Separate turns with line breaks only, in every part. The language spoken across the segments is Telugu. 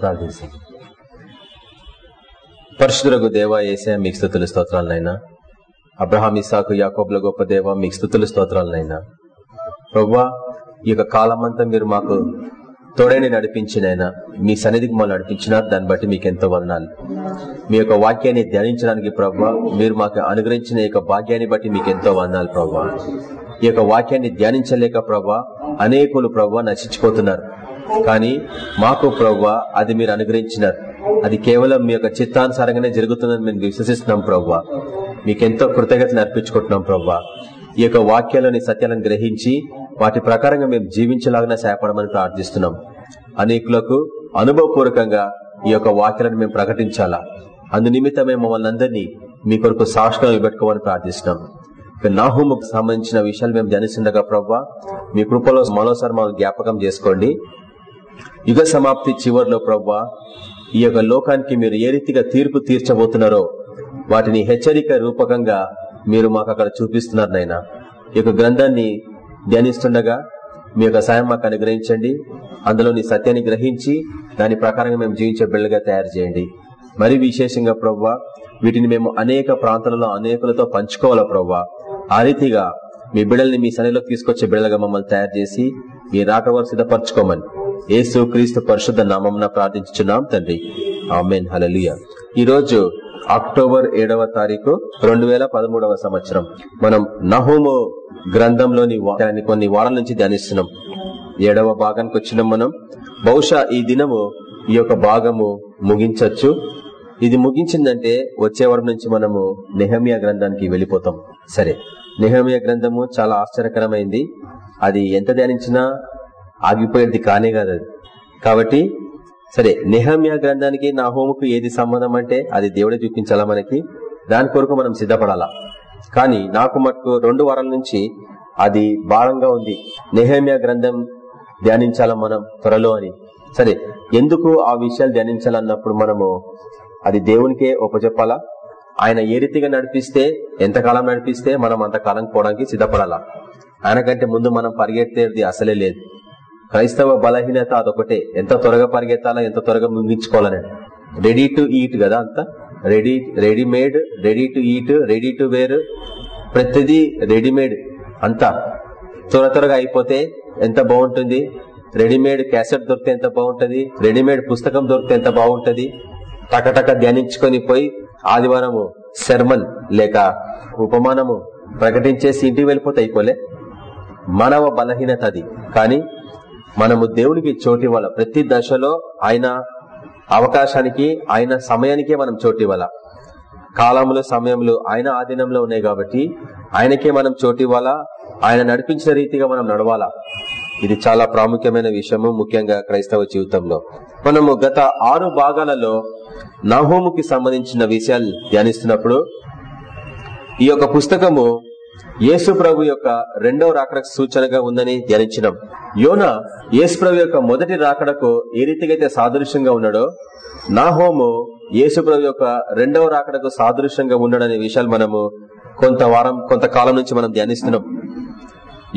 ప్రార్థించాం పరిశుద్ధులకు దేవ ఏసే మీకు స్థుతులు స్తోత్రాలనైనా. అబ్రహాం ఇసాకు యాకోబ్ల గొప్ప దేవ మీకు స్థుతులు స్తోత్రాలనైనా. ప్రవ్వా ఈ యొక్క కాలమంతా మీరు మాకు తోడేని నడిపించినైనా మీ సన్నిధికి మమ్మల్ని నడిపించినారు దాన్ని బట్టి మీకు ఎంతో వర్ణాలు మీ యొక్క వాక్యాన్ని ధ్యానించడానికి ప్రవ్వా మీరు మాకు అనుగ్రహించిన యొక్క భాగ్యాన్ని బట్టి మీకు ఎంతో వర్ణాలు ప్రవ్వా. ఈ యొక్క వాక్యాన్ని ధ్యానించలేక ప్రవ్వా అనేకులు ప్రవ్వా నశించిపోతున్నారు. కానీ మాకు ప్రవ్వ అది మీరు అనుగ్రహించినారు. అది కేవలం మీ యొక్క చిత్తానుసారంగానే జరుగుతుందని మేము విశ్వసిస్తున్నాం ప్రవ్వ. మీకెంతో కృతజ్ఞతలు అర్పించుకుంటున్నాం ప్రవ్వ. ఈ యొక్క వాక్యాలని సత్యాలను గ్రహించి వాటి ప్రకారంగా మేము జీవించలాగా సహాయపడమని ప్రార్థిస్తున్నాం. అనేకులకు అనుభవపూర్వకంగా ఈ యొక్క వాక్యాలను మేము ప్రకటించాలా? అందునిమిత్తమే మమ్మల్ని అందరినీ మీ కొరకు సాక్షిగా పెట్టుకోమని ప్రార్థిస్తున్నాం. నాహుముకు నాహూముకు సంబంధించిన విషయాలు మేము ధ్యానిస్తుండగా ప్రవ్వా మీ కృపలో మరోసారి మనం జ్ఞాపకం చేసుకోండి. యుగ సమాప్తి చివరిలో ప్రవ్వా ఈ యొక్క లోకానికి మీరు ఏ రీతిగా తీర్పు తీర్చబోతున్నారో వాటిని హెచ్చరిక రూపకంగా మీరు మాకు అక్కడ చూపిస్తున్నారు నాయన. ఈ యొక్క గ్రంథాన్ని ధ్యానిస్తుండగా మీ యొక్క సాయం మాకు అనుగ్రహించండి. అందులోని సత్యాన్ని గ్రహించి దాని ప్రకారంగా మేము జీవించే బిళ్ళగా తయారు చేయండి. మరి విశేషంగా ప్రవ్వా వీటిని మేము అనేక ప్రాంతాలలో అనేకులతో పంచుకోవాలా ప్రవ్వా? ఆ రీతిగా మీ బిడల్ని మీ సన్నిలోకి తీసుకొచ్చే బిడలుగా మమ్మల్ని తయారు చేసి మీ రాకవారు సిద్ధపరచుకోమని ఏసు క్రీస్తు పరిశుద్ధ నామం ప్రార్థించున్నాం తండ్రి. ఆమెన్. హలలియ ఈ రోజు అక్టోబర్ ఏడవ తారీఖు రెండు వేల పదమూడవ సంవత్సరం. మనం నహోము గ్రంథంలోని కొన్ని వారాల నుంచి ధ్యానిస్తున్నాం. ఏడవ భాగానికి వచ్చినాం మనం. బహుశా ఈ దినము ఈ యొక్క భాగము ముగించవచ్చు ఇది ముగించిందంటే వచ్చే వారం నుంచి మనము నెహమియా గ్రంథానికి వెళ్ళిపోతాం. సరే నెహమియా గ్రంథము చాలా ఆశ్చర్యకరమైంది. అది ఎంత ధ్యానించినా ఆగిపోయేది కానే కాదు అది. కాబట్టి సరే నెహమ్యా గ్రంథానికి నా హోముకు ఏది సంబంధం అంటే అది దేవుడే చూపించాలా మనకి? దాని కొరకు మనం సిద్ధపడాలా? కానీ నాకు మటుకు రెండు వారాల నుంచి అది భారంగా ఉంది. నెహమ్యా గ్రంథం ధ్యానించాలా మనం త్వరలో అని? సరే ఎందుకు ఆ విషయాలు ధ్యానించాలన్నప్పుడు మనము అది దేవునికే ఒప్పచెప్పాలా? ఆయన ఏ రీతిగా నడిపిస్తే ఎంతకాలం నడిపిస్తే మనం అంతకాలం పోవడానికి సిద్ధపడాలా? ఆయనకంటే ముందు మనం పరిగెత్తేది అసలే లేదు. క్రైస్తవ బలహీనత అదొకటే. ఎంత త్వరగా పరిగెత్తాలా ఎంత త్వరగా ముగించుకోవాలని రెడీ టు ఈట్ కదా అంత? Ready readymade ready to eat ready to wear ప్రతిదీ రెడీమేడ్ అంతా. త్వర త్వరగా అయిపోతే ఎంత బాగుంటుంది? రెడీమేడ్ క్యాసెట్ దొరికితే ఎంత బాగుంటుంది? రెడీమేడ్ పుస్తకం దొరికితే ఎంత బాగుంటుంది? టకటక ధ్యానించుకొని పోయి ఆదివారము శర్మన్ లేక ఉపమానము ప్రకటించేసి ఇంటికి వెళ్ళిపోతే అయిపోలే? మానవ బలహీనత అది. కానీ మనము దేవునికి చోటు ఇవ్వాల. ప్రతి దశలో ఆయన అవకాశానికి ఆయన సమయానికే మనం చోటివ్వాల కాలంలో సమయంలో ఆయన ఆధీనంలో ఉన్నాయి కాబట్టి ఆయనకే మనం చోటివ్వాలా ఆయన నడిపించిన రీతిగా మనం నడవాలా. ఇది చాలా ప్రాముఖ్యమైన విషయము ముఖ్యంగా క్రైస్తవ జీవితంలో. మనము గత ఆరు భాగాలలో నహోముకి సంబంధించిన విషయాలు ధ్యానిస్తున్నప్పుడు ఈ యొక్క పుస్తకము యేసు ప్రభు యొక్క రెండవ రాకడకు సూచనగా ఉందని ధ్యానించినాం. యోన యేసు ప్రభు యొక్క మొదటి రాకడకు ఏ రీతికైతే సాదృశ్యంగా ఉన్నాడో నాహోము యేసు ప్రభు యొక్క రెండవ రాకడకు సాదృశ్యంగా ఉన్నాడనే విషయాలు మనము కొంత వారం కొంతకాలం నుంచి మనం ధ్యానిస్తున్నాం.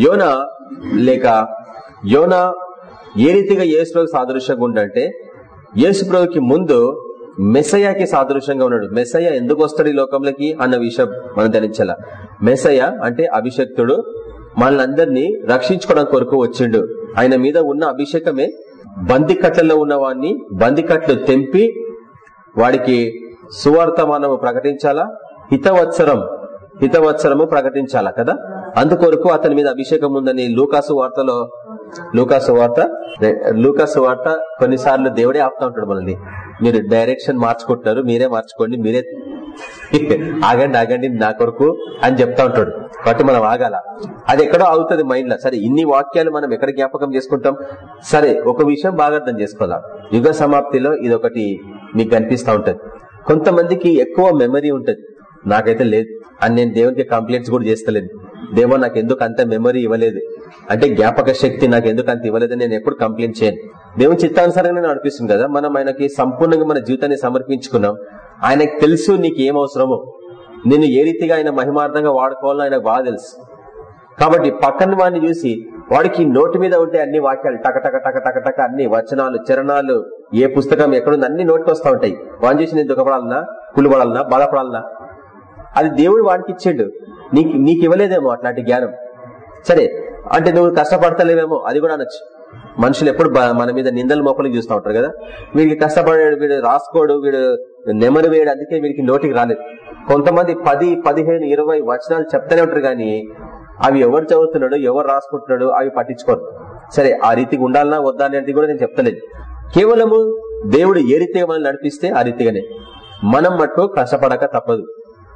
యోన లేక యోన ఏ రీతిగా యేసు ప్రభు సాదృశ్యంగా ఉండంటే యేసు ప్రభుకి ముందు మెసయాకి సాదృశ్యంగా ఉన్నాడు. మెసయ ఎందుకు వస్తాడు ఈ లోకంలోకి అన్న విషయం మనం ధరించాల మెసయ అంటే అభిషక్తుడు మనల్ని రక్షించుకోవడం కొరకు వచ్చిండు. ఆయన మీద ఉన్న అభిషేకమే బందికట్లలో ఉన్న వాడిని బందికట్లు తెంపి వాడికి సువార్తమానము ప్రకటించాలా? హితవత్సరం హితవత్సరము ప్రకటించాలా కదా? అందుకొరకు అతని మీద అభిషేకం ఉందని లూకాసు వార్తలో లూకాసు వార్త లూకాసు వార్త కొన్నిసార్లు దేవుడే ఆపుతా ఉంటాడు మనల్ని. మీరు డైరెక్షన్ మార్చుకుంటున్నారు మీరే మార్చుకోండి మీరే ఆగండి ఆగండి నా కొరకు అని చెప్తా ఉంటాడు. కాబట్టి మనం ఆగాల. అది ఎక్కడో అవుతుంది మైండ్లో. సరే ఇన్ని వాక్యాలు మనం ఎక్కడ జ్ఞాపకం చేసుకుంటాం? సరే ఒక విషయం బాగా అర్థం చేసుకోవాలా? యుగ సమాప్తిలో ఇది ఒకటి మీకు కనిపిస్తా ఉంటది. కొంతమందికి ఎక్కువ మెమరీ ఉంటది. నాకైతే లేదు. అని నేను దేవునికి కంప్లైంట్స్ కూడా చేస్తలేదు దేవో నాకు ఎందుకు అంత మెమరీ ఇవ్వలేదు? అంటే జ్ఞాపక శక్తి నాకు ఎందుకు అంత ఇవ్వలేదని నేను ఎప్పుడు కంప్లైంట్ చేయను. దేవుని చిత్తానుసారంగా నడిపిస్తుంది కదా. మనం ఆయనకి సంపూర్ణంగా మన జీవితాన్ని సమర్పించుకున్నాం. ఆయనకు తెలుసు నీకు ఏం అవసరమో. నిన్ను ఏ రీతిగా ఆయన మహిమార్థంగా వాడుకోవాలో ఆయనకు బాగా తెలుసు. కాబట్టి పక్కన వాడిని చూసి వాడికి నోటి మీద ఉంటే అన్ని వాక్యాలు టక టక టక టక టక అన్ని వచనాలు చరణాలు ఏ పుస్తకం ఎక్కడుంది అన్ని నోటికి వస్తా ఉంటాయి. వాడిని చూసి నేను దుఃఖపడాలన్నా కులుపడాలన్నా బాధపడాలన్నా అది దేవుడు వాడికి ఇచ్చాడు. నీకు నీకు ఇవ్వలేదేమో అట్లాంటి జ్ఞానం. సరే అంటే నువ్వు కష్టపడతలేవేమో అది కూడా అనొచ్చు. మనుషులు ఎప్పుడు మన మీద నిందలు మోపలు చూస్తూ ఉంటారు కదా? వీడికి కష్టపడాడు వీడు రాసుకోడు వీడు నెమరు వేయడు అందుకే వీడికి నోటికి రాలేదు. కొంతమంది పది పదిహేను ఇరవై వచనాలు చెప్తానే ఉంటారు కానీ అవి ఎవరు చదువుతున్నాడు ఎవరు రాసుకుంటున్నాడు అవి పట్టించుకోరు. సరే ఆ రీతికి ఉండాలన్నా వద్దా అనేది కూడా నేను చెప్తలేదు. కేవలము దేవుడు ఏ రీతిగా మనం నడిపిస్తే ఆ రీతిగానే. మనం మట్టు కష్టపడక తప్పదు.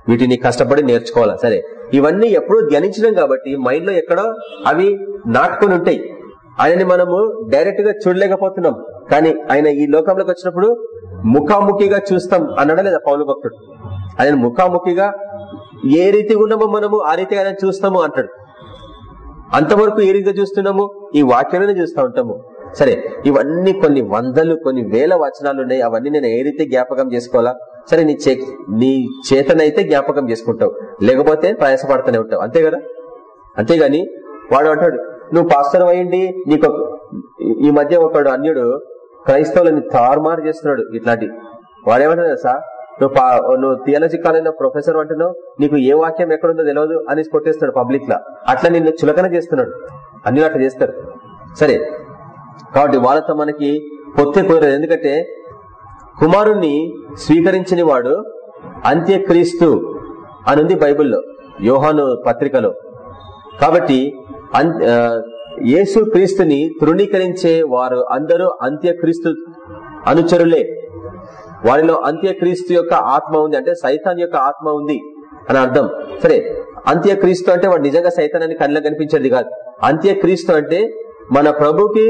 వీటిని కష్టపడి నేర్చుకోవాలా? సరే ఇవన్నీ ఎప్పుడూ ధ్యానించడం కాబట్టి మైండ్లో ఎక్కడో అవి నాటుకొని ఉంటాయి. ఆయనని మనము డైరెక్ట్గా చూడలేకపోతున్నాం. కానీ ఆయన ఈ లోకంలోకి వచ్చినప్పుడు ముఖాముఖిగా చూస్తాం అన్నాడా లేదా పౌలు భక్తుడు? ఆయన ముఖాముఖిగా ఏ రీతిగా ఉన్నామో మనము ఆ రీతిగా ఆయన చూస్తాము అంటాడు. అంతవరకు ఏ రీతిగా చూస్తున్నాము? ఈ వాక్యాలను చూస్తూ ఉంటాము. సరే ఇవన్నీ కొన్ని వందలు కొన్ని వేల వచనాలు ఉన్నాయి. అవన్నీ నేను ఏ రీతి జ్ఞాపకం చేసుకోవాలా? సరే నీ చే నీ చేతనైతే జ్ఞాపకం చేసుకుంటావు. లేకపోతే ప్రయాసపడుతూనే ఉంటావు. అంతే కదా? అంతేగాని వాడు అంటాడు నువ్వు పాస్టర్ అయ్యండి నీకు ఈ మధ్య ఒకడు అన్యుడు క్రైస్తవులని తారుమారు చేస్తున్నాడు ఇట్లాంటి. వాడేమంటాడు సార్ నువ్వు పా- నువ్వు థియాలజీ కాలేజ్ ప్రొఫెసర్ అంటున్నావు నీకు ఏ వాక్యం ఎక్కడుందో తెలియదు అని కొట్టేస్తున్నాడు పబ్లిక్ లా అట్లా నిన్ను చులకన చేస్తున్నాడు. అన్ని అట్లా చేస్తారు సరే. కాబట్టి వాళ్ళతో మనకి పొత్తే కుదరదు. ఎందుకంటే కుమారుణ్ణి స్వీకరించిన వాడు అంత్యక్రీస్తు అనుంది బైబిల్లో యోహాను పత్రికలో. కాబట్టి యేసు క్రీస్తుని తృణీకరించే వారు అందరూ అంత్యక్రీస్తు అనుచరులే. వారిలో అంత్యక్రీస్తు యొక్క ఆత్మ ఉంది అంటే సైతాన్ యొక్క ఆత్మ ఉంది అని అర్థం. సరే అంత్యక్రీస్తు అంటే వాడు నిజంగా సైతానాన్ని కళ్ళ కనిపించేది కాదు. అంత్యక్రీస్తు అంటే మన ప్రభుకి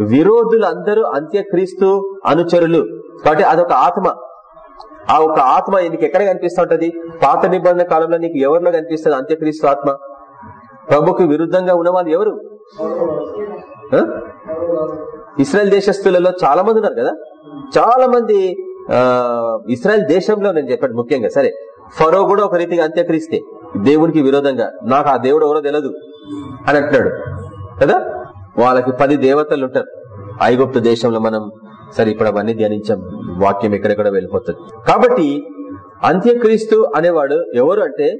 విరోధులు అందరూ అంత్యక్రీస్తు అనుచరులు. కాబట్టి అదొక ఆత్మ. ఆ ఒక ఆత్మ నీకు ఎక్కడ కనిపిస్తూ ఉంటది? పాత నిబంధన కాలంలో నీకు ఎవరిలో కనిపిస్తుంది అంత్యక్రీస్తు ఆత్మ? ప్రభుకి విరుద్ధంగా ఉన్నవాళ్ళు ఎవరు? ఆ? ఇస్రాయల్ దేశస్తులలో చాలా మంది ఉన్నారు కదా? చాలా మంది ఆ ఇస్రాయల్ దేశంలో నేను చెప్పాడు ముఖ్యంగా సరే. ఫరో కూడా ఒక రీతిగా అంత్యక్రీస్తే దేవునికి విరోధంగా. నాకు ఆ దేవుడు ఎవరో తెలియదు అని అంటున్నాడు. కదా? వాళ్ళకి పది దేవతలు ఉంటారు. ఐగుప్తు దేశంలో మనం సరే ఇప్పుడు అవన్నీ ధ్యానించాం. వాక్యం ఎక్కడెక్కడ వెళ్ళిపోతుంది. కాబట్టి అంత్యక్రీస్తు అనేవాడు ఎవరు అంటే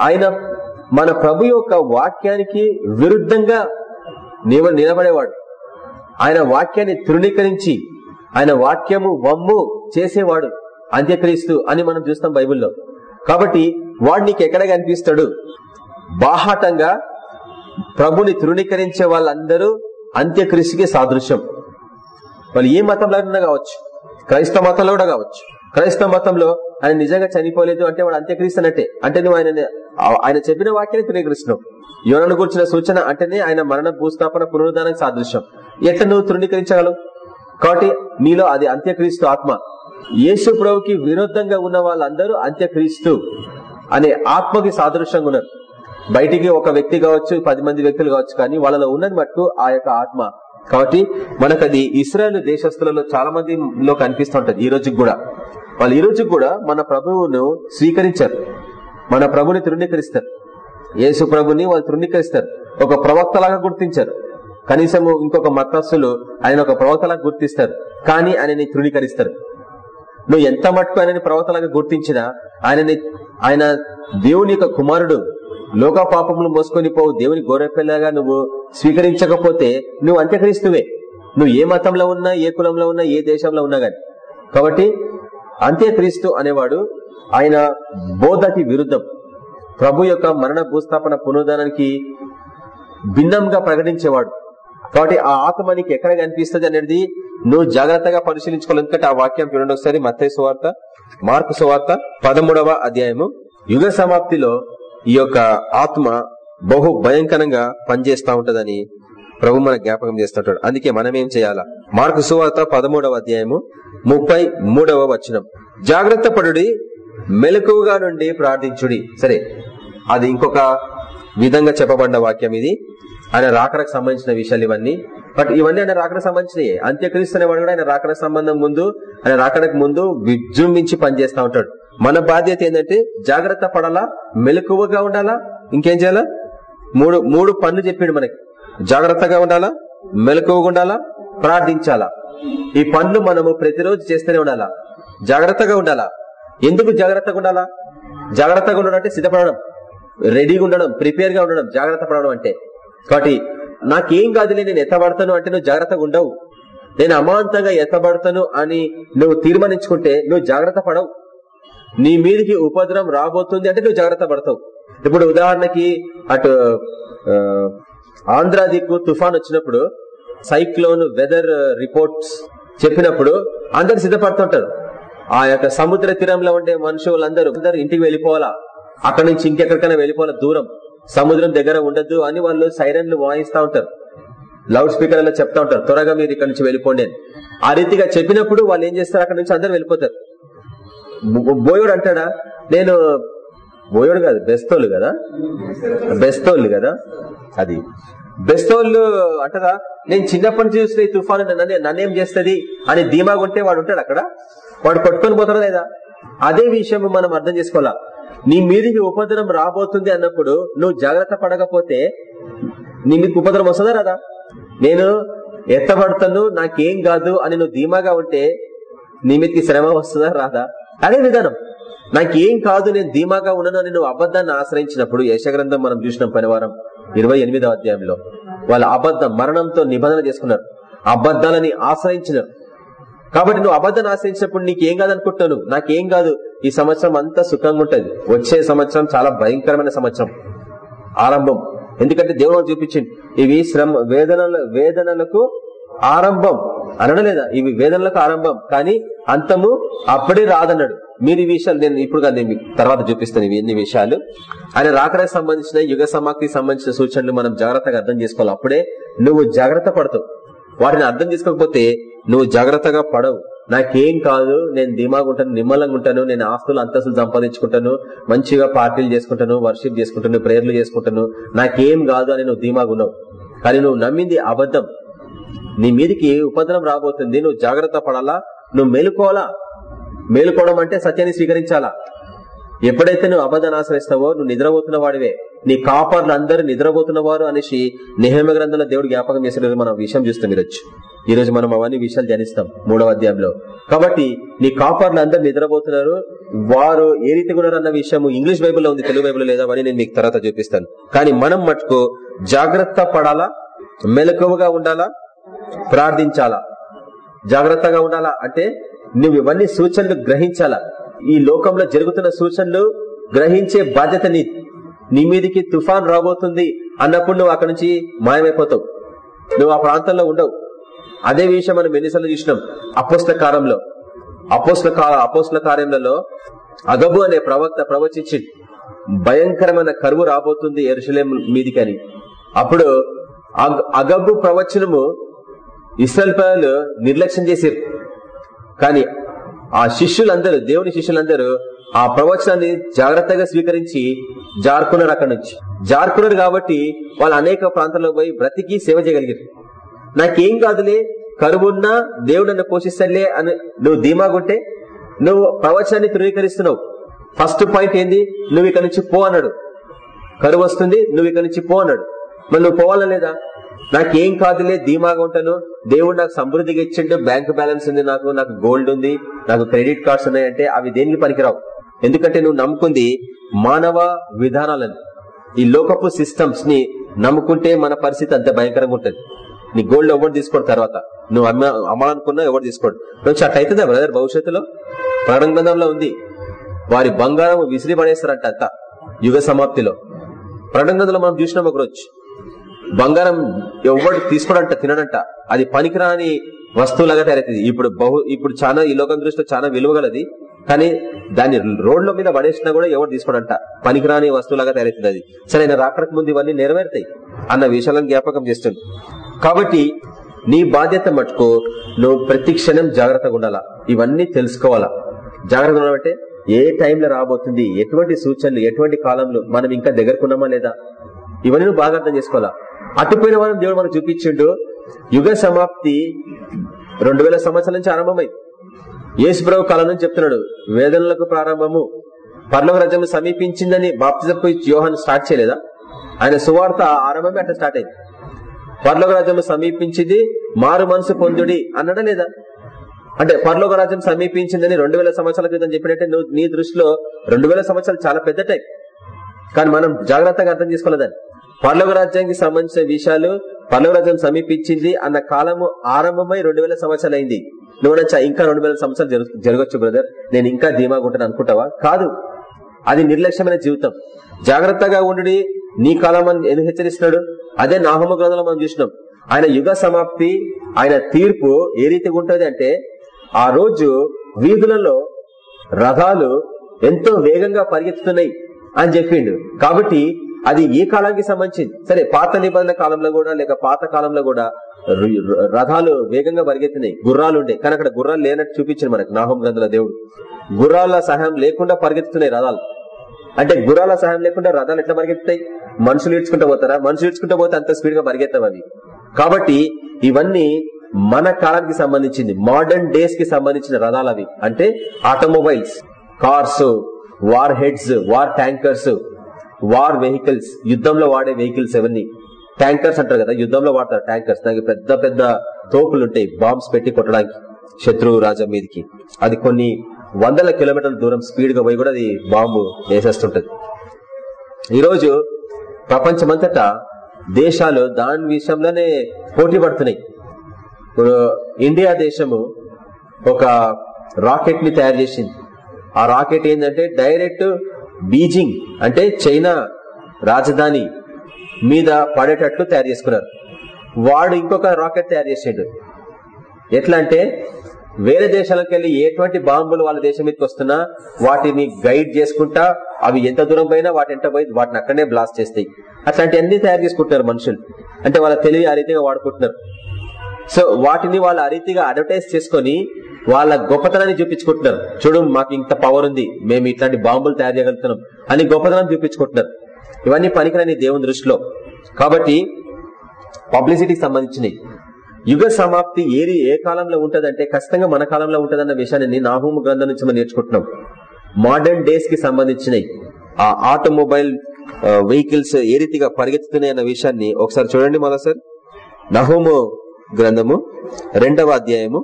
ఆయన మన ప్రభు యొక్క వాక్యానికి విరుద్ధంగా నీవు నిలబడేవాడు. ఆయన వాక్యాన్ని తృణీకరించి ఆయన వాక్యము వమ్ము చేసేవాడు అంత్యక్రీస్తు అని మనం చూస్తాం బైబిల్లో. కాబట్టి వాడు నీకు ఎక్కడ కనిపిస్తాడు? బాహాటంగా ప్రభుని తృణీకరించే వాళ్ళందరూ అంత్యక్రీస్తుకి సాదృశ్యం. వాళ్ళు ఏ మతంలో కావచ్చు క్రైస్తవ మతంలో కూడా కావచ్చు. క్రైస్తవ మతంలో ఆయన నిజంగా చనిపోలేదు అంటే వాడు అంత్యక్రీస్తున్నట్టే అంటే నువ్వు ఆయన ఆయన చెప్పిన వాక్యాన్ని తృణీకరిస్తున్నావు యోనను గురించిన సూచన అంటేనే ఆయన మరణ భూస్థాపన పునరుద్ధానికి సాదృశ్యం. ఎట్లా నువ్వు తృణీకరించగలవు? కాబట్టి నీలో అది అంత్యక్రీస్తు ఆత్మ. యేసు ప్రభుకి విరుద్ధంగా ఉన్న వాళ్ళందరూ అంత్యక్రీస్తు అనే ఆత్మకి సాదృశ్యంగా ఉన్నారు. బయటికి ఒక వ్యక్తి కావచ్చు పది మంది వ్యక్తులు కావచ్చు కానీ వాళ్ళలో ఉన్నది మట్టుకు ఆ యొక్క ఆత్మ. కాబట్టి మనకు అది ఇస్రాయల్ దేశస్తులలో చాలా మందిలో కనిపిస్తుంటది ఈ రోజుకి కూడా. వాళ్ళు ఈ రోజుకి కూడా మన ప్రభువును స్వీకరించారు. మన ప్రభుని తృణీకరిస్తారు. యేసు ప్రభుని వాళ్ళు తృణీకరిస్తారు. ఒక ప్రవక్తలాగా గుర్తించారు. కనీసము ఇంకొక మతస్థులు ఆయన ఒక ప్రవక్తలాగా గుర్తిస్తారు. కానీ ఆయనని తృణీకరిస్తారు. నువ్వు ఎంత మట్టుకు ఆయనని ప్రవక్తలాగా గుర్తించినా ఆయనని ఆయన దేవుని యొక్క కుమారుడు లోక పాపములు మోసుకొని పోవు. దేవుని గోరెపిల్లగా నువ్వు స్వీకరించకపోతే నువ్వు అంత్యక్రీస్తువే. నువ్వు ఏ మతంలో ఉన్నా ఏ కులంలో ఉన్నా ఏ దేశంలో ఉన్నా గాని. కాబట్టి అంత్యక్రీస్తు అనేవాడు ఆయన బోధకి విరుద్ధం. ప్రభు యొక్క మరణ భూస్థాపన పునరుదానానికి భిన్నంగా ప్రకటించేవాడు. కాబట్టి ఆ ఆత్మ నీకు ఎక్కడ కనిపిస్తుంది అనేది నువ్వు జాగ్రత్తగా పరిశీలించుకోవాలి. ఎందుకంటే ఆ వాక్యం చూడండి ఒకసారి. మత్తయి సువార్త మార్పు సువార్త పదమూడవ అధ్యాయము. యుగ సమాప్తిలో ఈ యొక్క ఆత్మ బహు భయంకరంగా పనిచేస్తా ఉంటదని ప్రభు మన జ్ఞాపకం చేస్తుంటాడు అందుకే మనం ఏం చేయాలా? మార్కు సువార్త పదమూడవ అధ్యాయము ముప్పై మూడవ వచనం. జాగ్రత్త పడుడి మెలకువగా నుండి ప్రార్థించుడి. సరే అది ఇంకొక విధంగా చెప్పబడిన వాక్యం ఇది. ఆయన రాకడకు సంబంధించిన విషయాలు ఇవన్నీ. బట్ ఇవన్నీ ఆయన రాకడకు సంబంధించినవి అంత్యక్రీస్తు అనేవాడు కూడా ఆయన రాకడ సంబంధం ముందు ఆయన రాకడకు ముందు విజృంభించి పనిచేస్తా ఉంటాడు. మన బాధ్యత ఏంటంటే జాగ్రత్త పడాలా మెలకువగా ఉండాలా ఇంకేం చేయాలా? మూడు మూడు పనులు చెప్పాడు మనకి. జాగ్రత్తగా ఉండాలా మెలకువగా ఉండాలా ప్రార్థించాలా. ఈ పనులు మనము ప్రతిరోజు చేస్తూనే ఉండాలా. జాగ్రత్తగా ఉండాలా. ఎందుకు జాగ్రత్తగా ఉండాలా? జాగ్రత్తగా ఉండడం అంటే సిద్ధపడడం రెడీగా ఉండడం ప్రిపేర్గా ఉండడం జాగ్రత్త పడడం అంటే. కాబట్టి నాకేం కాదులే నేను ఎత్తబడతాను అంటే నువ్వు జాగ్రత్తగా ఉండవు. నేను అమాంతంగా ఎత్తబడతాను అని నువ్వు తీర్మానించుకుంటే నువ్వు జాగ్రత్త పడవు. నీ మీదకి ఉపద్రం రాబోతుంది అంటే నువ్వు జాగ్రత్త పడతావు. ఇప్పుడు ఉదాహరణకి అటు ఆంధ్ర దిక్కు తుఫాన్ వచ్చినప్పుడు సైక్లోన్ వెదర్ రిపోర్ట్స్ చెప్పినప్పుడు అందరు సిద్ధపడుతుంటారు. ఆ యొక్క సముద్ర తీరంలో ఉండే మనుషులందరూ అందరూ ఇంటికి వెళ్ళిపోవాలా? అక్కడ నుంచి ఇంకెక్కడికైనా వెళ్ళిపోవాలా దూరం? సముద్రం దగ్గర ఉండద్దు అని వాళ్ళు సైరన్లు వాయిస్తా ఉంటారు. లౌడ్ స్పీకర్లలో చెప్తా ఉంటారు. త్వరగా మీరు ఇక్కడ నుంచి వెళ్ళిపోండి ఆ రీతిగా చెప్పినప్పుడు వాళ్ళు ఏం చేస్తారు? అక్కడ నుంచి అందరు వెళ్ళిపోతారు. బోయోడు అంటాడా? నేను బోయోడు కాదు బెస్తోళ్ళు కదా? బెస్తోళ్ళు కదా? అది. బెస్తోళ్ళు అంటారా నేను చిన్నప్పటి నుంచి చూసిన ఈ తుఫాను నన్ను నన్నేం చేస్తుంది? అని ధీమాగా ఉంటే వాడు ఉంటాడు అక్కడ. వాడు పట్టుకొని పోతాడు లేదా? అదే విషయం మనం అర్థం చేసుకోవాలా. నీ మీదికి ఉపద్రవం రాబోతుంది అన్నప్పుడు నువ్వు జాగ్రత్త పడకపోతే నీ మీదకి ఉపద్రవం వస్తుందా రాదా? నేను ఎత్తబడతాను నాకేం కాదు అని నువ్వు ధీమాగా ఉంటే నీ మీదకి శ్రమ వస్తుందా రాదా? అదే విధానం. నాకేం కాదు నేను ధీమాగా ఉన్నాను నేను నువ్వు అబద్ధాన్ని ఆశ్రయించినప్పుడు యశగ్రంథం మనం చూసిన పనివారం ఇరవై ఎనిమిదవ అధ్యాయంలో. వాళ్ళ అబద్ధం మరణంతో నిబంధన చేసుకున్నారు. అబద్ధాలని ఆశ్రయించినారు. కాబట్టి నువ్వు అబద్ధాన్ని ఆశ్రయించినప్పుడు నీకేం కాదనుకుంటాను నాకేం కాదు. ఈ సంవత్సరం అంతా సుఖంగా ఉంటుంది. వచ్చే సంవత్సరం చాలా భయంకరమైన సంవత్సరం. ఆరంభం. ఎందుకంటే దేవుడు చూపించింది ఇవి శ్రమ వేదనల వేదనలకు ఆరంభం. అనడం లేదా ఇవి వేదనలకు ఆరంభం. కానీ అంతము అప్పుడే రాదన్నాడు. మీరు ఈ విషయాలు నేను ఇప్పుడు నేను తర్వాత చూపిస్తాను ఇవి ఎన్ని విషయాలు. ఆయన రాకడానికి సంబంధించిన యుగ సమాప్తికి సంబంధించిన సూచనలు మనం జాగ్రత్తగా అర్థం చేసుకోవాలి. అప్పుడే నువ్వు జాగ్రత్త పడతావు. వాటిని అర్థం చేసుకోకపోతే నువ్వు జాగ్రత్తగా పడవు. నాకేం కాదు నేను దిమాగుంటాను నిమ్మలంగా ఉంటాను నేను ఆస్తులు అంతస్తులు సంపాదించుకుంటాను మంచిగా పార్టీలు చేసుకుంటాను వర్షిప్ చేసుకుంటాను ప్రేయర్లు చేసుకుంటాను. నాకేం కాదు అని నువ్వు ధీమాగా కానీ నువ్వు నమ్మింది అబద్ధం. నీ మీదికి ఉపద్రం రాబోతుంది? నువ్వు జాగ్రత్త పడాలా? నువ్వు మేలుకోవాలా? మేలుకోవడం అంటే సత్యాన్ని స్వీకరించాలా? ఎప్పుడైతే నువ్వు అబద్ధాన్ని ఆశ్రయిస్తావో నువ్వు నిద్రపోతున్న వాడివే. నీ కాపర్లు అందరూ నిద్రపోతున్న వారు అనేసి నిహమ గ్రంథంలో దేవుడు జ్ఞాపకం చేసిన మనం విషయం చూస్తాం ఈరోజు. ఈ రోజు మనం అవన్నీ విషయాలు ధ్యానిస్తాం మూడవ అధ్యాయంలో. కాబట్టి నీ కాపర్లు అందరు నిద్రపోతున్నారు. వారు ఏ రీతిగా ఉన్నారు అన్న విషయం ఇంగ్లీష్ బైబుల్లో ఉంది తెలుగు బైబుల్లో లేదా అని నేను మీకు తర్వాత చూపిస్తాను. కానీ మనం మటుకు జాగ్రత్త పడాలా? మెలకువగా ఉండాలా? ప్రార్థించాలా? జాగ్రత్తగా ఉండాలా? అంటే నువ్వు ఇవన్నీ సూచనలు గ్రహించాలా? ఈ లోకంలో జరుగుతున్న సూచనలు గ్రహించే బాధ్యత నీ నీ మీదికి తుఫాన్ రాబోతుంది అన్నప్పుడు నువ్వు అక్కడి నుంచి మాయమైపోతావు. నువ్వు ఆ ప్రాంతంలో ఉండవు. అదే విషయం మనం ఎన్నిసార్లు చూసినాం అపోస్ల కాలంలో అపోస్ల అపోస్ల కార్యంలో అగబు అనే ప్రవక్త ప్రవచించి భయంకరమైన కరువు రాబోతుంది ఎరుసలేం మీదికని. అప్పుడు అగబు ప్రవచనము ఇస్రాయల్ పదాలు నిర్లక్ష్యం చేశారు. కానీ ఆ శిష్యులందరూ దేవుని శిష్యులందరూ ఆ ప్రవచనాన్ని జాగ్రత్తగా స్వీకరించి జారుకున్నారు అక్కడి నుంచి. జారుకున్నారు కాబట్టి వాళ్ళు అనేక ప్రాంతాల్లో పోయి బ్రతికి సేవ చేయగలిగారు. నాకేం కాదులే కరువున్నా దేవుడు నన్ను పోషిస్తలే అని నువ్వు ధీమాగుంటే నువ్వు ప్రవచనాన్ని ధృవీకరిస్తున్నావు. ఫస్ట్ పాయింట్ ఏంది? నువ్వు ఇక్కడ నుంచి పో అన్నాడు. కరువు వస్తుంది నువ్వు ఇక్కడ నుంచి పో అన్నాడు. మరి నువ్వు పోవాలా లేదా? నాకేం కాదులే ధీమాగా ఉంటాను. దేవుడు నాకు సమృద్ధిగా ఇచ్చిండు బ్యాంక్ బ్యాలెన్స్ ఉంది నాకు నాకు గోల్డ్ ఉంది నాకు క్రెడిట్ కార్డ్స్ ఉన్నాయంటే అవి దేనికి పనికిరావు? ఎందుకంటే నువ్వు నమ్ముకుంది మానవ విధానాలను. ఈ లోకపు సిస్టమ్స్ని నమ్ముకుంటే మన పరిస్థితి అంత భయంకరంగా ఉంటుంది. నీ గోల్డ్ ఎవరు తీసుకోడు తర్వాత? నువ్వు అమ్మ అమ్మాలనుకున్నా ఎవరు తీసుకోడు? నుంచి అట్లయితుందా బ్రదర్ భవిష్యత్తులో ప్రకటన ఉంది. వారి బంగారం విసిరి పడేస్తారంట యుగ సమాప్తిలో. ప్రకటన మనం చూసినాం ఒకరోజు. బంగారం ఎవడు తీసుకోడంట తినడంట. అది పనికిరాని వస్తువులాగా తయారైతుంది. ఇప్పుడు బహు ఇప్పుడు చాలా ఈ లోకం దృష్టిలో చాలా విలువగలది కానీ దాన్ని రోడ్ల మీద పడేసినా కూడా ఎవరు తీసుకోడంట. పనికిరాని వస్తువులాగా తయారైతుంది అది. సరే రాకడకు ముందు ఇవన్నీ నెరవేరుతాయి అన్న విషయాలను జ్ఞాపకం చేస్తుంది కాబట్టి నీ బాధ్యత మటుకు నువ్వు ప్రతి క్షణం జాగ్రత్తగా ఉండాలా? ఇవన్నీ తెలుసుకోవాలా? జాగ్రత్తగా ఉండాలంటే ఏ టైంలో రాబోతుంది? ఎటువంటి సూచనలు? ఎటువంటి కాలంలో? మనం ఇంకా దగ్గరకున్నామా లేదా? ఇవన్నీ నువ్వు బాగా అర్థం చేసుకోవాలా? అటుపోయిన వాళ్ళని దేవుడు మనకు చూపించిండు. యుగ సమాప్తి రెండు వేల సంవత్సరాల నుంచి ఆరంభమై. యేసుప్రభు కాలం నుంచి చెప్తున్నాడు వేదనలకు ప్రారంభము. పర్లోక రజము సమీపించిందని బాప్తిజపు యోహాన్ స్టార్ట్ చేయలేదా? ఆయన సువార్త ఆరంభమే అట్లా స్టార్ట్ అయింది. పర్లోక రాజ్యం సమీపించింది మారు మనసు పొందుడి అన్నడా లేదా? అంటే పర్లోక రాజ్యం సమీపించిందని రెండు వేల సంవత్సరాల క్రితం చెప్పినట్టే నువ్వు నీ దృష్టిలో రెండు వేల సంవత్సరాలు చాలా పెద్ద టైం. కానీ మనం జాగ్రత్తగా అర్థం చేసుకోలేదని. పర్లోక రాజ్యానికి సంబంధించిన విషయాలు పర్లోక రాజ్యం సమీపించింది అన్న కాలము ఆరంభమై రెండు వేల సంవత్సరాలు అయింది నువ్వు ఇంకా రెండు వేల సంవత్సరాలు జరగొచ్చు జరగచ్చు బ్రదర్ నేను ఇంకా ధీమాగుంటాను అనుకుంటావా? కాదు. అది నిర్లక్ష్యమైన జీవితం. జాగ్రత్తగా ఉండి నీ కాలం అని ఎందుకు హెచ్చరిస్తున్నాడు? అదే నాహమ గ్రంథంలో మనం చూసినాం. ఆయన యుగ సమాప్తి ఆయన తీర్పు ఏ రీతిగా ఉంటుంది అంటే ఆ రోజు వీధులలో రథాలు ఎంతో వేగంగా పరిగెత్తుతున్నాయి అని చెప్పిండు. కాబట్టి అది ఏ కాలానికి సంబంధించింది. సరే పాత నిబంధన కాలంలో కూడా లేక పాత కాలంలో కూడా రథాలు వేగంగా పరిగెత్తినాయి. గుర్రాలు ఉండే. కానీ అక్కడ గుర్రాలు లేనట్టు చూపించింది మనకు నాహం గ్రంథుల దేవుడు. గుర్రాల సహాయం లేకుండా పరిగెత్తుతున్నాయి రథాలు. అంటే గుర్రాల సహాయం లేకుండా రథాలు ఎట్లా పరిగెత్తాయి మనుషులు ఈడ్చుకుంటూ పోతారా? మనుషులు ఈడ్చుకుంటూ పోతే అంత స్పీడ్గా పరిగెత్తవు కాబట్టి ఇవన్నీ మన కాలానికి సంబంధించింది. మోడర్న్ డేస్కి సంబంధించిన రథాలు అవి. అంటే automobiles cars warheads war tankers war vehicles యుద్ధంలో వాడే వెహికల్స్ ఎవరిని? ట్యాంకర్స్ అంటారు కదా యుద్ధంలో వాడతారు ట్యాంకర్స్ దానికి పెద్ద పెద్ద తోపులు ఉంటాయి బాంబ్స్ పెట్టి కొట్టడానికి శత్రువు రాజా మీదకి. అది కొన్ని వందల కిలోమీటర్ల దూరం స్పీడ్గా పోయి కూడా అది బాంబు వేసేస్తుంటది. ఈరోజు ప్రపంచమంతటా దేశాలు దాని విషయంలోనే పోటీ పడుతున్నాయి. ఇప్పుడు ఇండియా దేశము ఒక రాకెట్ని తయారు చేసింది. ఆ రాకెట్ ఏంటంటే డైరెక్ట్ బీజింగ్ అంటే చైనా రాజధాని మీద పడేటట్లు తయారు చేసుకున్నారు. వాడు ఇంకొక రాకెట్ తయారు చేసాడు. ఎట్లా అంటే వేరే దేశాలకు వెళ్ళి ఎటువంటి బాంబులు వాళ్ళ దేశం మీదకి వస్తున్నా వాటిని గైడ్ చేసుకుంటా అవి ఎంత దూరం పోయినా వాటి ఎంత పోయి వాటిని అక్కడనే బ్లాస్ట్ చేస్తాయి. అట్లాంటి అన్ని తయారు చేసుకుంటున్నారు మనుషులు. అంటే వాళ్ళ తెలివి ఆ రీతిగా వాడుకుంటున్నారు. సో వాటిని వాళ్ళు ఆ రీతిగా అడ్వర్టైజ్ చేసుకొని వాళ్ళ గొప్పతనాన్ని చూపించుకుంటున్నారు. చూడు మాకు ఇంత పవర్ ఉంది. మేము ఇట్లాంటి బాంబులు తయారు చేయగలుగుతున్నాం అని గొప్పతనం చూపించుకుంటున్నారు. ఇవన్నీ పనికిరాని దేవుని దృష్టిలో. కాబట్టి పబ్లిసిటీకి సంబంధించినవి యుగ సమాప్తి ఏది ఏ కాలంలో ఉంటదంటే ఖచ్చితంగా మన కాలంలో ఉంటదన్న విషయాన్ని నాహూము గ్రంథం నుంచి మనం నేర్చుకుంటున్నాం. మోడర్న్ డేస్కి సంబంధించినవి ఆ ఆటోమొబైల్ వెహికల్స్ ఏ రీతిగా పరిగెత్తుతున్నాయి అన్న విషయాన్ని ఒకసారి చూడండి మరోసారి నహోము గ్రంథము రెండవ అధ్యాయము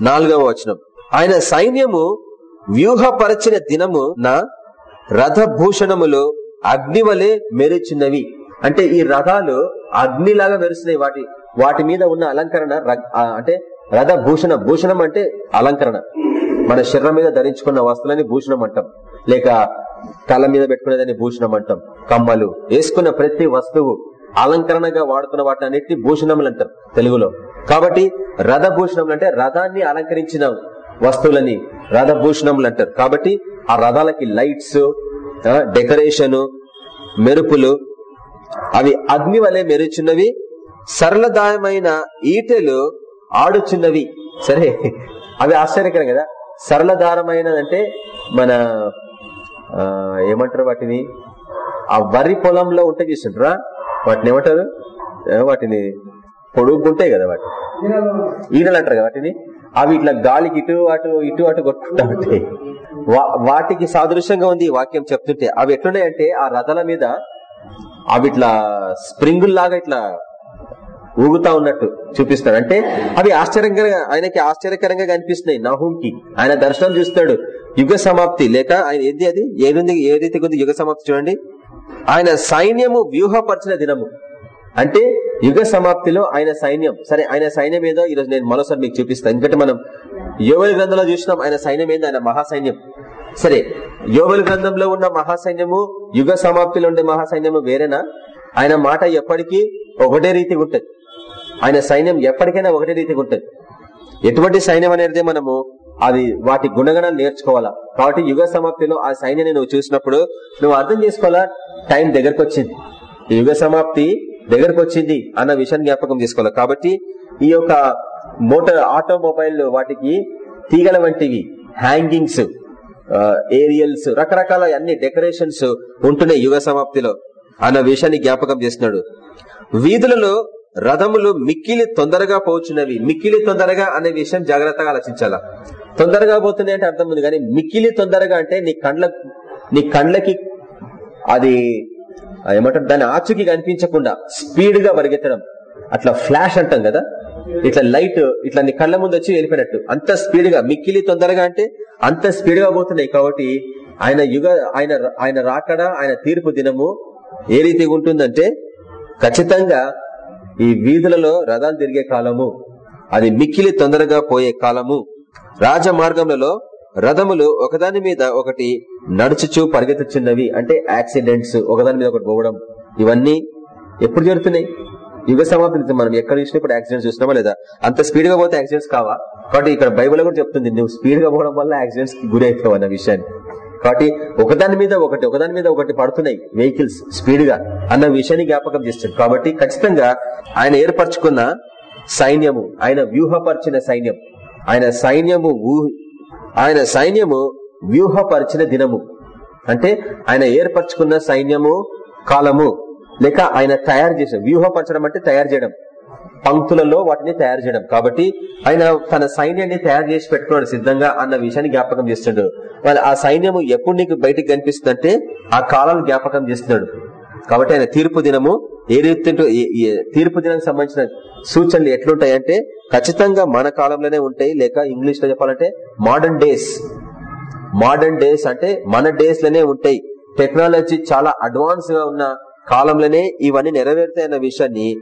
నాలుగవ వచనం. ఆయన సైన్యము వ్యూహపరచిన దినము నా రథభూషణములు అగ్ని వలె మెరుచున్నవి అంటే ఈ రథాలు అగ్నిలాగా మెరుస్తున్నాయి. వాటి వాటి మీద ఉన్న అలంకరణ ర- అంటే రథ భూషణం భూషణం అంటే అలంకరణ. మన శరీరం మీద ధరించుకున్న వస్తువులని భూషణం అంటాం. లేక తల మీద పెట్టుకునేదాన్ని భూషణం అంటాం. కమ్మలు వేసుకున్న ప్రతి వస్తువు అలంకరణగా వాడుతున్న వాటిని అన్నిటిని భూషణములు అంటారు తెలుగులో. కాబట్టి రథ భూషణములు అంటే రథాన్ని అలంకరించిన వస్తువులని రథ భూషణములు అంటారు. కాబట్టి ఆ రథాలకి లైట్స్ డెకరేషన్ మెరుపులు అవి అగ్ని వలె మెరుచున్నవి సరళదాయమైన ఈటెలు ఆడుచున్నవి. సరే అవి ఆశ్చర్యకరం కదా. సరళదారమైన అంటే మన ఏమంటారు వాటిని? ఆ వరి పొలంలో ఉంటే చూస్తుంటారా వాటిని ఏమంటారు? వాటిని పొడుగుంటాయి కదా వాటి. ఈనలు అంటారు కదా వాటిని? అవి ఇట్లా గాలికి ఇటు అటు ఇటు అటు కొట్టుకుంటా ఉంటాయి. వా- వాటికి సాదృశ్యంగా ఉంది వాక్యం చెప్తుంటే. అవి ఎట్లున్నాయంటే ఆ రథాల మీద అవి ఇట్లా స్ప్రింగుల్ లాగా ఇట్లా ఊగుతా ఉన్నట్టు చూపిస్తాడు అంటే అవి ఆశ్చర్యంగా ఆయనకి ఆశ్చర్యకరంగా కనిపిస్తున్నాయి. నహూంకి ఆయన దర్శనం చూస్తాడు. యుగ సమాప్తి. లేక ఆయన ఏది అది? ఏది ఏ రీతిగా ఉంది యుగ సమాప్తి చూడండి. ఆయన సైన్యము వ్యూహపరిచిన దినము. అంటే యుగ సమాప్తిలో ఆయన సైన్యం. సరే ఆయన సైన్యం ఏదో? ఈరోజు నేను మరోసారి మీకు చూపిస్తాను ఎందుకంటే మనం యోవెల్ గ్రంథంలో చూసినాం ఆయన సైన్యం ఏందో? ఆయన మహాసైన్యం. సరే యోవెల్ గ్రంథంలో ఉన్న మహాసైన్యము యుగ సమాప్తిలో ఉండే మహాసైన్యము వేరేనా? ఆయన మాట ఎప్పటికీ ఒకటే రీతిగా ఉంటుంది. ఆయన సైన్యం ఎప్పటికైనా ఒకటే రీతిగా ఉంటుంది. ఎటువంటి సైన్యం అనేది మనము అది వాటి గుణగణాలు నేర్చుకోవాలా. కాబట్టి యుగ సమాప్తిలో ఆ సైన్యాన్ని నువ్వు చూసినప్పుడు నువ్వు అర్థం చేసుకోవాలా? టైం దగ్గరకు వచ్చింది యుగ సమాప్తి దగ్గరకు వచ్చింది అన్న విషయాన్ని జ్ఞాపకం చేసుకోవాలి. కాబట్టి ఈ యొక్క మోటార్ ఆటోమొబైల్ వాటికి తీగల వంటివి హ్యాంగింగ్స్ ఏరియల్స్ రకరకాల అన్ని డెకరేషన్స్ ఉంటున్నాయి యుగ సమాప్తిలో అన్న విషయాన్ని జ్ఞాపకం చేస్తున్నాడు. వీధులలో రథములు మిక్కిలి తొందరగా పోచున్నవి. మిక్కిలి తొందరగా అనే విషయం జాగ్రత్తగా ఆలోచించాలా? తొందరగా పోతున్నాయి అంటే అర్థం ఉంది కానీ మిక్కిలి తొందరగా అంటే నీ కండ్ల నీ కండ్లకి అది ఏమంటారు దాని ఆచుకి కనిపించకుండా స్పీడ్గా పరిగెత్తడం. అట్లా ఫ్లాష్ అంటాం కదా? ఇట్లా లైట్ ఇట్లా నీ కళ్ళ ముందు వచ్చి వెళ్ళిపోయినట్టు. అంత స్పీడ్గా మిక్కిలి తొందరగా అంటే అంత స్పీడ్గా పోతున్నాయి. కాబట్టి ఆయన యుగ ఆయన ఆయన రాకడ ఆయన తీర్పు దినము ఏ రీతిగా ఉంటుందంటే ఖచ్చితంగా ఈ వీధులలో రథాలు తిరిగే కాలము అది మిక్కిలి తొందరగా పోయే కాలము. రాజ మార్గములలో రథములు ఒకదాని మీద ఒకటి నడుచుచు పరిగెత్తుచున్నవి. అంటే యాక్సిడెంట్స్ ఒకదాని మీద ఒకటి పోవడం. ఇవన్నీ ఎప్పుడు జరుగుతున్నాయి? యుగ సమాప్తి మనం ఎక్కడ చూసినా ఇప్పుడు యాక్సిడెంట్స్ చూసినామా లేదా? అంత స్పీడ్గా పోతే యాక్సిడెంట్స్ కావా? కాబట్టి ఇక్కడ బైబిల్ కూడా చెప్తుంది నువ్వు స్పీడ్గా పోవడం వల్ల యాక్సిడెంట్స్ గురి అవుతావు అన్న విషయాన్ని. కాబట్టి ఒకదాని మీద ఒకటి ఒకదాని మీద ఒకటి పడుతున్నాయి వెహికల్స్ స్పీడ్గా అన్న విషయాన్ని జ్ఞాపకం చేస్తుంది. కాబట్టి ఖచ్చితంగా ఆయన ఏర్పరచుకున్న సైన్యము ఆయన వ్యూహపరిచిన సైన్యం. ఆయన సైన్యము ఆయన సైన్యము వ్యూహపరిచిన దినము. అంటే ఆయన ఏర్పరచుకున్న సైన్యము కాలము. లేక ఆయన తయారు చేసిన వ్యూహపరచడం అంటే తయారు చేయడం. పంక్తులలో వాటిని తయారు చేయడం. కాబట్టి ఆయన తన సైన్యాన్ని తయారు చేసి పెట్టుకున్నాడు సిద్ధంగా అన్న విషయాన్ని జ్ఞాపకం చేస్తుండడు వాళ్ళు ఆ సైన్యము ఎప్పుడు నీకు బయటికి కనిపిస్తుందంటే ఆ కాలాలు జ్ఞాపకం చేస్తున్నాడు. కాబట్టి ఆయన తీర్పు దినము ఏ రీతి తీర్పు దినానికి సంబంధించిన సూచనలు ఎట్లుంటాయంటే ఖచ్చితంగా మన కాలంలోనే ఉంటాయి. లేక ఇంగ్లీష్లో చెప్పాలంటే మోడర్న్ డేస్ మోడర్న్ డేస్ అంటే మన డేస్లోనే ఉంటాయి. టెక్నాలజీ చాలా అడ్వాన్స్గా ఉన్న కాలంలోనే ఇవన్నీ నెరవేరుతాయి అన్న విషయాన్ని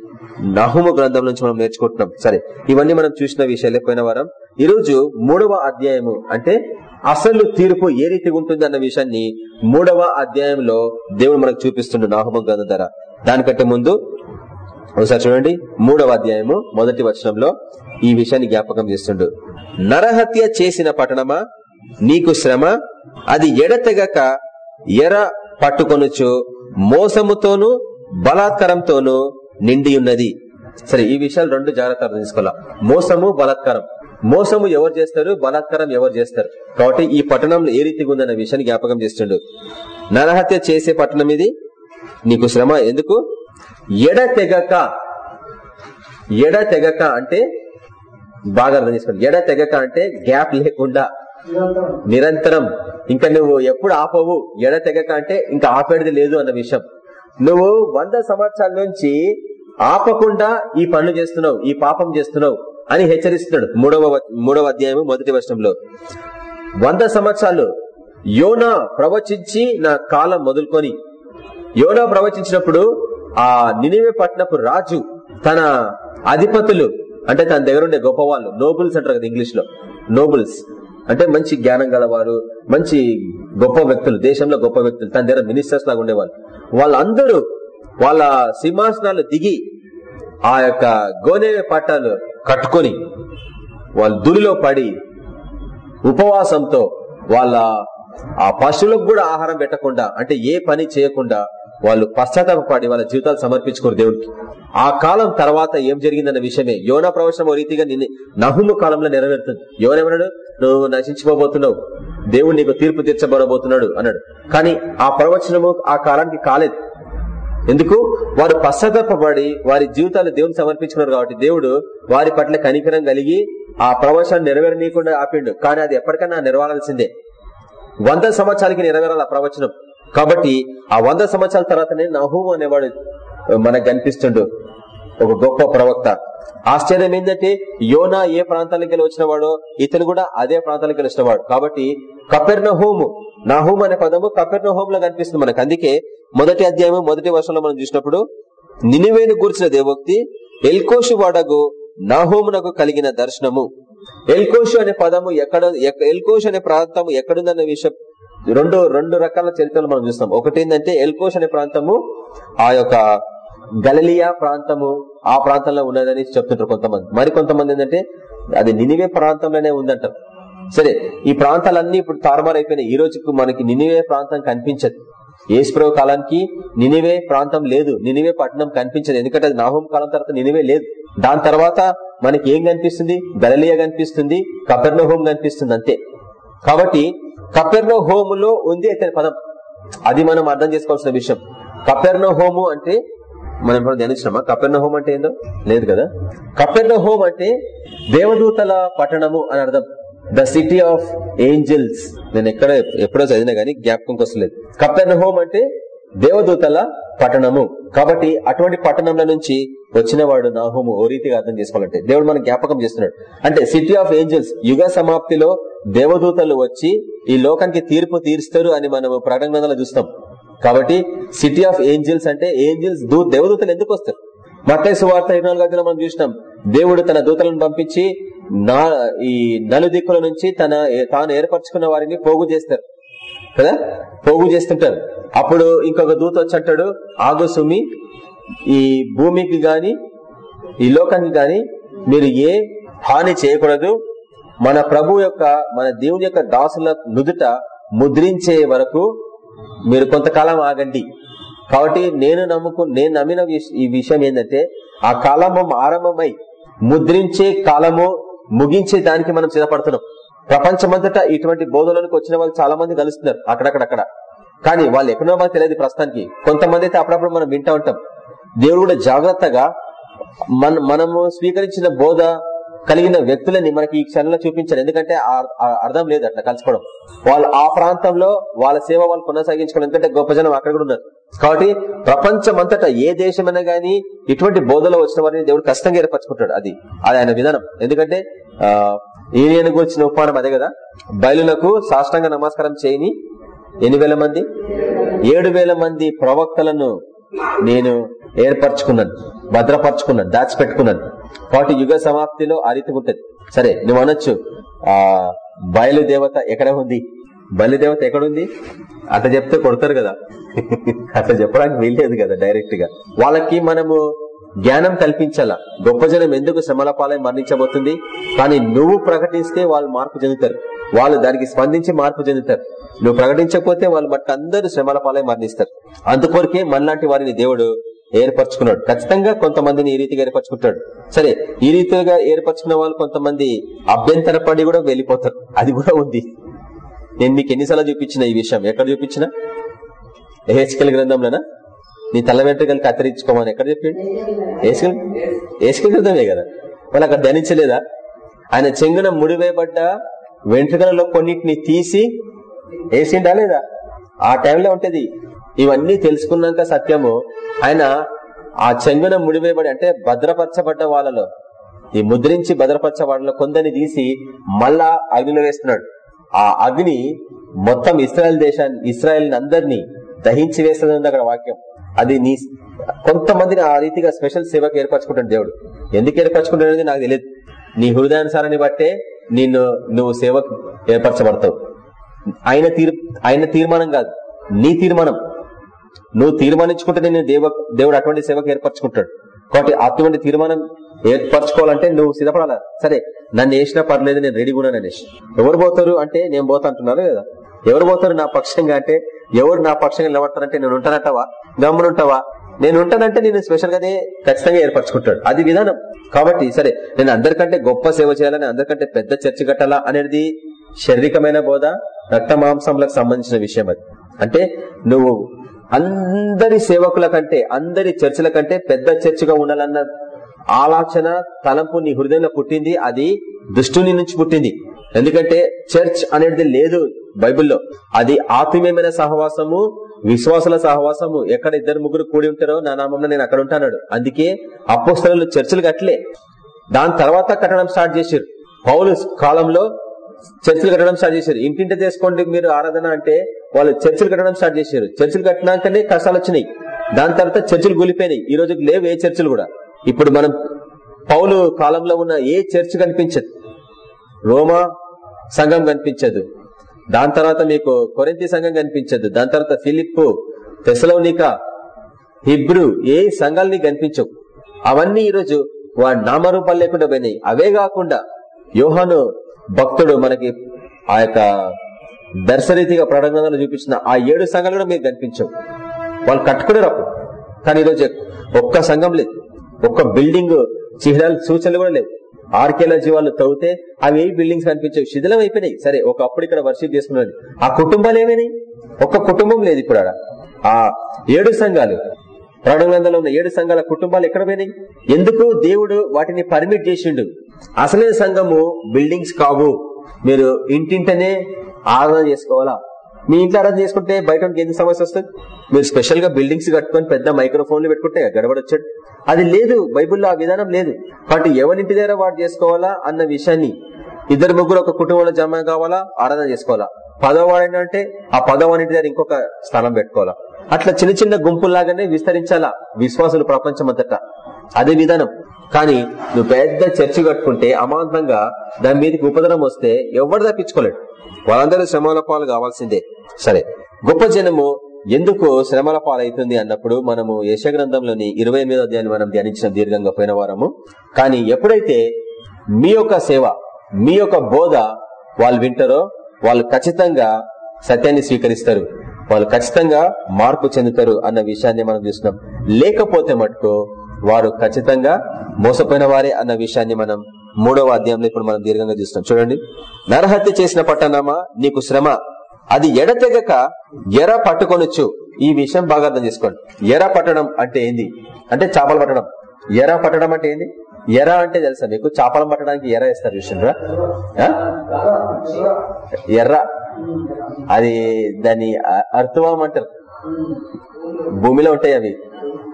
నహుము గ్రంథం నుంచి మనం నేర్చుకుంటున్నాం. సరే ఇవన్నీ మనం చూసిన విషయాలే పోయిన వారం. ఈరోజు మూడవ అధ్యాయము అంటే అసలు తీర్పు ఏ రీతిగా ఉంటుంది అన్న విషయాన్ని మూడవ అధ్యాయంలో దేవుడు మనకు చూపిస్తుండు నాహుమ గ్రంథం ద్వారా. దానికంటే ముందు ఒకసారి చూడండి మూడవ అధ్యాయము మొదటి వచనంలో ఈ విషయాన్ని జ్ఞాపకం చేస్తుండు. నరహత్య చేసిన పట్టణమా? నీకు శ్రమ? అది ఎడతెగక ఎర పట్టుకొనుచు మోసముతోను బలాత్కారంతోనూ నిండి ఉన్నది సరే ఈ విషయాలు రెండు జాగ్రత్తలు తీసుకోవాలా మోసము బలాత్కారం. మోసము ఎవరు చేస్తారు? బలాత్కారం ఎవరు చేస్తారు? కాబట్టి ఈ పట్టణంలో ఏ రీతిగా ఉందన్న విషయాన్ని జ్ఞాపకం చేస్తుండు. నరహత్య చేసే పట్టణం ఇది. నీకు శ్రమ. ఎందుకు? ఎడతెగక ఎడతెగక అంటే బాగా అర్థం చేసుకోండి. ఎడతెగక అంటే గ్యాప్ లేకుండా. నిరంతరం. ఇంకా నువ్వు ఎప్పుడు ఆపవు ఎడతెగక అంటే ఇంకా ఆపేది లేదు అన్న విషయం. నువ్వు వంద సంవత్సరాల నుంచి ఆపకుండా ఈ పనులు చేస్తున్నావు ఈ పాపం చేస్తున్నావు అని హెచ్చరిస్తున్నాడు మూడవ మూడవ అధ్యాయం మొదటి వర్షంలో వంద సంవత్సరాలు యోనా ప్రవచించి నా కాలం మొదలుకొని యోనా ప్రవచించినప్పుడు ఆ నినివే పట్టినప్పుడు రాజు తన అధిపతులు అంటే తన దగ్గర ఉండే గొప్పవాళ్ళు నోబుల్స్ అంటారు కదా ఇంగ్లీష్లో నోబుల్స్. అంటే మంచి జ్ఞానం గలవారు మంచి గొప్ప వ్యక్తులు దేశంలో గొప్ప వ్యక్తులు తన దగ్గర మినిస్టర్స్ లాగా ఉండేవాళ్ళు. వాళ్ళందరూ వాళ్ళ సింహాసనాలు దిగి ఆ యొక్క గోనె పట్టాలు కట్టుకొని వాళ్ళు దులిలో పడి ఉపవాసంతో వాళ్ళ ఆ పశువులకు కూడా ఆహారం పెట్టకుండా అంటే ఏ పని చేయకుండా వాళ్ళు పశ్చాత్తాపడి వాళ్ళ జీవితాలు సమర్పించుకోరు దేవుడికి ఆ కాలం తర్వాత ఏం జరిగిందన్న విషయమే యోనా ప్రవచనం ఓ రీతిగా నిన్ను నహుము కాలంలో నెరవేరుతుంది. యోనేమన్నాడు నువ్వు నశించిపోబోతున్నావు. దేవుడు నీకు తీర్పు తీర్చబడబోతున్నాడు అన్నాడు. కానీ ఆ ప్రవచనము ఆ కాలానికి కాలేదు. ఎందుకు? వారు పశ్చాత్తాపడి వారి జీవితాలు దేవుని సమర్పించుకున్నారు కాబట్టి దేవుడు వారి పట్ల కనికరం కలిగి ఆ ప్రవచనాన్ని నెరవేరనీయకుండా ఆపిండు. కానీ అది ఎప్పటికైనా నెరవేరాల్సిందే. వంద సంవత్సరాలకి నెరవేరాలి ఆ ప్రవచనం. కాబట్టి ఆ వంద సంవత్సరాల తర్వాతనే నహూము అనేవాడు మనకు కనిపిస్తుండు. ఒక గొప్ప ప్రవక్త. ఆశ్చర్యం ఏంటంటే యోనా ఏ ప్రాంతానికి వెళ్ళి వచ్చినవాడో ఇతను కూడా అదే ప్రాంతానికి వెళ్ళి వచ్చినవాడు. కాబట్టి కపెర్నహూము నహూమ్ అనే పదము కపెర్నహూమ్లో కనిపిస్తుంది మనకు. అందుకే మొదటి అధ్యాయం మొదటి వర్షంలో మనం చూసినప్పుడు నినివేను గూర్చిన దేవోక్తి ఎల్కోషు వాడగు నాహోమునకు కలిగిన దర్శనము. ఎల్కోషు అనే పదము ఎక్కడ ఎల్కోషు అనే ప్రాంతం ఎక్కడుందన్న విషయం రెండు రెండు రకాల చరిత్రలు మనం చూస్తాం. ఒకటి ఏంటంటే ఎల్కోష్ అనే ప్రాంతము ఆ యొక్క గలలియా ప్రాంతము ఆ ప్రాంతంలో ఉన్నదని చెప్తుంటారు కొంతమంది. మరి కొంతమంది ఏంటంటే అది నినివే ప్రాంతంలోనే ఉందంటారు సరే ఈ ప్రాంతాలన్నీ ఇప్పుడు తారుమారైపోయినాయి. ఈ రోజుకు మనకి నినివే ప్రాంతం కనిపించదు. ఏసుప్రభు కాలానికి నినివే ప్రాంతం లేదు. నినివే పట్టణం కనిపించదు. ఎందుకంటే అది నాహోం కాలం తర్వాత నినివే లేదు. దాని తర్వాత మనకి ఏం కనిపిస్తుంది? గలలియా కనిపిస్తుంది కపెర్నహోం కనిపిస్తుంది అంతే. కాబట్టి కపెర్నో హోములో ఉంది అయితే పదం. అది మనం అర్థం చేసుకోవాల్సిన విషయం. కపెర్నో హోము అంటే మనం ఇప్పుడు ధ్యానించినామా? కపెర్నో హోమ్ అంటే ఏందో? లేదు కదా? కపెర్నో హోమ్ అంటే దేవదూతల పట్టణము అని అర్థం. The city of angels. నేను ఎక్కడ ఎప్పుడో చదివినా గానీ జ్ఞాపకంకి వస్తలేదు. కపెర్నో హోమ్ అంటే దేవదూతల పట్టణము. కాబట్టి అటువంటి పట్టణంలో నుంచి వచ్చిన వాడు నాహోము ఓ రీతిగా అర్థం చేసుకోవాలంటే దేవుడు మనం జ్ఞాపకం చేస్తున్నాడు. అంటే సిటీ ఆఫ్ ఏంజల్స్ యుగ సమాప్తిలో దేవదూతలు వచ్చి ఈ లోకానికి తీర్పు తీరుస్తారు అని మనము ప్రకటన చూస్తాం. కాబట్టి సిటీ ఆఫ్ ఏంజల్స్ అంటే ఏంజల్స్ దూ దేవదూతలు ఎందుకు వస్తారు? మత్తయి సువార్త ఇరవై మనం చూసినాం. దేవుడు తన దూతలను పంపించి నా ఈ నలుదిక్కుల నుంచి తన తాను ఏర్పరచుకున్న వారిని పోగు చేస్తారు. కదా? పోగు చేస్తుంటారు. అప్పుడు ఇంకొక దూత వచ్చి అంటాడు ఆగు సుమి ఈ భూమికి గాని ఈ లోకానికి గాని మీరు ఏ హాని చేయకూడదు. మన ప్రభు యొక్క మన దేవుని యొక్క దాసుల నుదుట ముద్రించే వరకు మీరు కొంతకాలం ఆగండి. కాబట్టి నేను నమ్ముకు నేను నమ్మిన ఈ విషయం ఏంటంటే ఆ కాలము ఆరంభమై ముద్రించే కాలము ముగించే దానికి మనం సిద్ధపడుతున్నాం. ప్రపంచమంతటా ఇటువంటి బోధనలకు వచ్చిన వాళ్ళు చాలా మంది కలుస్తున్నారు అక్కడక్కడక్కడ. కానీ వాళ్ళు ఎక్కడో మనకు తెలియదు ప్రస్తుతానికి. కొంతమంది అయితే అప్పుడప్పుడు మనం వింటా ఉంటాం. దేవుడు కూడా జాగ్రత్తగా మన మనము స్వీకరించిన బోధ కలిగిన వ్యక్తులని మనకి ఈ క్షణంలో చూపించారు ఎందుకంటే ఆ- అర్థం లేదు అట్లా కలుసుకోవడం. వాళ్ళు ఆ ప్రాంతంలో వాళ్ళ సేవ వాళ్ళు కొనసాగించుకోవడం ఎందుకంటే గొప్ప జనం అక్కడ కూడా ఉన్నారు. కాబట్టి ప్రపంచమంతటా ఏ దేశమైనా గానీ ఇటువంటి బోధలో వచ్చిన వారిని దేవుడు కష్టంగా ఏర్పరచుకుంటాడు. అది అది ఆయన విధానం. ఎందుకంటే ఆ వచ్చిన ఉపమానం అదే కదా? బయలులకు సాష్టాంగ నమస్కారం చేయని ఎన్ని వేల మంది? ఏడు వేల మంది ప్రవక్తలను నేను ఏర్పరచుకున్నాను భద్రపరచుకున్నాను దాచిపెట్టుకున్నాను. కాబట్టి యుగ సమాప్తిలో ఆ రీతి ఉంటుంది. సరే నువ్వు అనొచ్చు ఆ బయలుదేవత ఎక్కడ ఉంది? బయలుదేవత ఎక్కడుంది అట్లా చెప్తే కొడతారు కదా. అట్లా చెప్పడానికి వీల్లేదు కదా డైరెక్ట్గా వాళ్ళకి మనము జ్ఞానం కల్పించాలా. గొప్ప జనం ఎందుకు శ్రమల పాలై మరణించబోతుంది? కానీ నువ్వు ప్రకటిస్తే వాళ్ళు మార్పు చెందుతారు. వాళ్ళు దానికి స్పందించి మార్పు చెందుతారు. నువ్వు ప్రకటించకపోతే వాళ్ళు మట్టి అందరూ శ్రమల పాలై మరణిస్తారు. అందుకొరకే మనలాంటి వారిని దేవుడు ఏర్పరచుకున్నాడు. ఖచ్చితంగా కొంతమందిని ఈ రీతిగా ఏర్పరచుకుంటాడు. సరే ఈ రీతిగా ఏర్పరచుకున్న వాళ్ళు కొంతమంది అభ్యంతరపడి కూడా వెళ్ళిపోతారు. అది కూడా ఉంది. నేను మీకు ఎన్నిసార్లు చూపించిన ఈ విషయం. ఎక్కడ చూపించిన? ఏహెచ్కల్ గ్రంథంలోనా? నీ తల వెంట్రుకలు కత్తిరించుకోమని ఎక్కడ చెప్పిండు? ఏసుకల్ ఏసుకల్ కదా. వాళ్ళు అక్కడ ధనించలేదా ఆయన చెంగున ముడివేయబడ్డ వెంట్రుకలలో కొన్నిటిని తీసి వేసిండా లేదా? ఆ టైంలో ఉంటది. ఇవన్నీ తెలుసుకున్నాక సత్యము ఆయన ఆ చెంగున ముడివేయబడి అంటే భద్రపరచబడ్డ వాళ్ళలో ఈ ముద్రించి భద్రపరచబడలో కొందని కొందరిని తీసి మళ్ళా అగ్నిలో వేస్తున్నాడు. ఆ అగ్ని మొత్తం ఇస్రాయల్ దేశాన్ని ఇస్రాయల్ అందరినీ దహించి వేస్తుంది అక్కడ వాక్యం. అది నీ కొంతమందిని ఆ రీతిగా స్పెషల్ సేవకు ఏర్పరచుకుంటాడు దేవుడు. ఎందుకు ఏర్పరచుకుంటాడు నాకు తెలియదు నీ హృదయానుసారాన్ని బట్టే నిన్ను నువ్వు సేవకు ఏర్పరచబడతావు. ఆయన తీర్ ఆయన తీర్మానం కాదు. నీ తీర్మానం. నువ్వు తీర్మానించుకుంటే నేను దేవ దేవుడు అటువంటి సేవకు ఏర్పరచుకుంటాడు. కాబట్టి అటువంటి తీర్మానం ఏర్పరచుకోవాలంటే నువ్వు సిద్ధపడాలా? సరే నన్ను వేసినా పర్లేదు నేను రెడీ కూడా అనేసి. ఎవరు పోతారు అంటే నేను పోతా అంటున్నారు కదా. ఎవరు పోతారు నా పక్షంగా అంటే? ఎవరు నా పక్షంగా నిలబడతారంటే నేను ఉంటానంటావా? గమ్మునుంటావా? నేను ఉంటానంటే నేను స్పెషల్ గానే ఖచ్చితంగా ఏర్పరచుకుంటాడు. అది విధానం. కాబట్టి సరే నేను అందరికంటే గొప్ప సేవ చేయాలని అందరికంటే పెద్ద చర్చ కట్టాలా అనేది శారీరకమైన బోధ రక్త మాంసంలకు సంబంధించిన విషయం అది. అంటే నువ్వు అందరి సేవకుల కంటే అందరి చర్చల కంటే పెద్ద చర్చగా ఉండాలన్న ఆలోచన తలంపు నీ హృదయంలో పుట్టింది అది దుష్టుని నుంచి పుట్టింది. ఎందుకంటే చర్చ్ అనేది లేదు బైబిల్లో. అది ఆత్మీయమైన సహవాసము విశ్వాసుల సహవాసము. ఎక్కడ ఇద్దరు ముగ్గురు కూడి ఉంటారో నా నామంలో నేను అక్కడ ఉంటాను అందుకే అపోస్తలు చర్చలు కట్టలే. దాని తర్వాత కట్టడం స్టార్ట్ చేశారు. పౌలు కాలంలో చర్చిలు కట్టడం స్టార్ట్ చేశారు. ఇంటింటి చేసుకోండి మీరు ఆరాధన అంటే వాళ్ళు చర్చిలు కట్టడం స్టార్ట్ చేశారు. చర్చిలు కట్టినాకనే కష్టాలు వచ్చినాయి. దాని తర్వాత చర్చిలు కూలిపోయినాయి. ఈ రోజుకి లేవు ఏ చర్చిలు కూడా. ఇప్పుడు మనం పౌలు కాలంలో ఉన్న ఏ చర్చ్ కనిపించదు? రోమా సంఘం కనిపించదు. దాని తర్వాత మీకు కొరింతి సంఘం కనిపించదు. దాని తర్వాత ఫిలిప్ తెసలోనిక హిబ్రూ ఏ సంఘాలని కనిపించవు? అవన్నీ ఈరోజు వాడి నామరూపాలు లేకుండా పోయినాయి. అవే కాకుండా యోహాను భక్తుడు మనకి ఆ యొక్క దర్శరీతిగా ప్రకటనలో చూపించిన ఆ ఏడు సంఘాలు కూడా మీకు కనిపించవు. వాళ్ళు కట్టుకునే అప్పుడు కానీ ఈరోజు ఒక్క సంఘం లేదు. ఒక్క బిల్డింగ్ చిహ్నాలు సూచనలు కూడా లేవు. ఆర్కేలజీ వాళ్ళు తవ్వితే అవి ఏ బిల్డింగ్స్ కనిపించవు. శిథిలం అయిపోయినాయి. సరే ఒకప్పుడు ఇక్కడ వర్షిప్ చేసుకున్నది. ఆ కుటుంబాలు ఏమైనాయి? ఒక్క కుటుంబం లేదు ఇప్పుడు ఆడ. ఆ ఏడు సంఘాలు ప్రాణగ్రంథంలో ఉన్న ఏడు సంఘాల కుటుంబాలు ఎక్కడ పోయినాయి? ఎందుకు దేవుడు వాటిని పర్మిట్ చేసిండు? అసలైన సంఘము బిల్డింగ్స్ కావు. మీరు ఇంటింటనే ఆరాధన చేసుకోవాలా? మీ ఇంట్లో ఆరాధన చేసుకుంటే బయట ఎందుకు సమస్య వస్తుంది? మీరు స్పెషల్గా బిల్డింగ్స్ కట్టుకొని పెద్ద మైక్రోఫోన్లు పెట్టుకుంటే గడబడొచ్చాడు. అది లేదు బైబుల్లో ఆ విధానం లేదు. కాబట్టి ఎవరింటి దగ్గర వాడు చేసుకోవాలా అన్న విషయాన్ని ఇద్దరు ముగ్గురు ఒక కుటుంబంలో జమ కావాలా ఆరాధన చేసుకోవాలా? పదవాడు ఏంటంటే ఆ పదవాడింటి దగ్గర ఇంకొక స్థానం పెట్టుకోవాలా? అట్లా చిన్న చిన్న గుంపుల్లాగానే విస్తరించాలా విశ్వాసులు ప్రపంచం అదే విధానం. కానీ నువ్వు పెద్ద చర్చి కట్టుకుంటే అమాంతంగా దాని మీదకి ఉపద్రవం వస్తే ఎవరు తప్పించుకోలేడు. వాళ్ళందరూ శ్రమాల పాలు కావాల్సిందే. సరే గొప్ప జనము ఎందుకు శ్రమల పాలవుతుంది అన్నప్పుడు మనము యశగ్రంథంలోని ఇరవై ఎనిమిదో అధ్యాయాన్ని మనం ధ్యానించిన దీర్ఘంగా పోయిన వారము. కానీ ఎప్పుడైతే మీ యొక్క సేవ మీ యొక్క బోధ వాళ్ళు వింటారో వాళ్ళు ఖచ్చితంగా సత్యాన్ని స్వీకరిస్తారు. వాళ్ళు ఖచ్చితంగా మార్పు చెందుతారు అన్న విషయాన్ని మనం చూస్తున్నాం. లేకపోతే మటుకు వారు ఖచ్చితంగా మోసపోయిన వారే అన్న విషయాన్ని మనం మూడవ అధ్యాయంలో ఇప్పుడు మనం దీర్ఘంగా చూస్తాం చూడండి. నరహత్య చేసిన పట్టణమా? నీకు శ్రమ. అది ఎడతెగక ఎర పట్టుకొనొచ్చు. ఈ విషయం బాగా అర్థం చేసుకోండి. ఎర పట్టడం అంటే ఏంది? అంటే చేపలు పట్టడం. ఎర పట్టడం అంటే ఏంది? ఎర అంటే తెలుసా మీకు? చేపలు పట్టడానికి ఎర వేస్తారు చూసిండ్రా? ఎర్ర అది దాని అర్థవం అంటారు. భూమిలో ఉంటాయి అవి.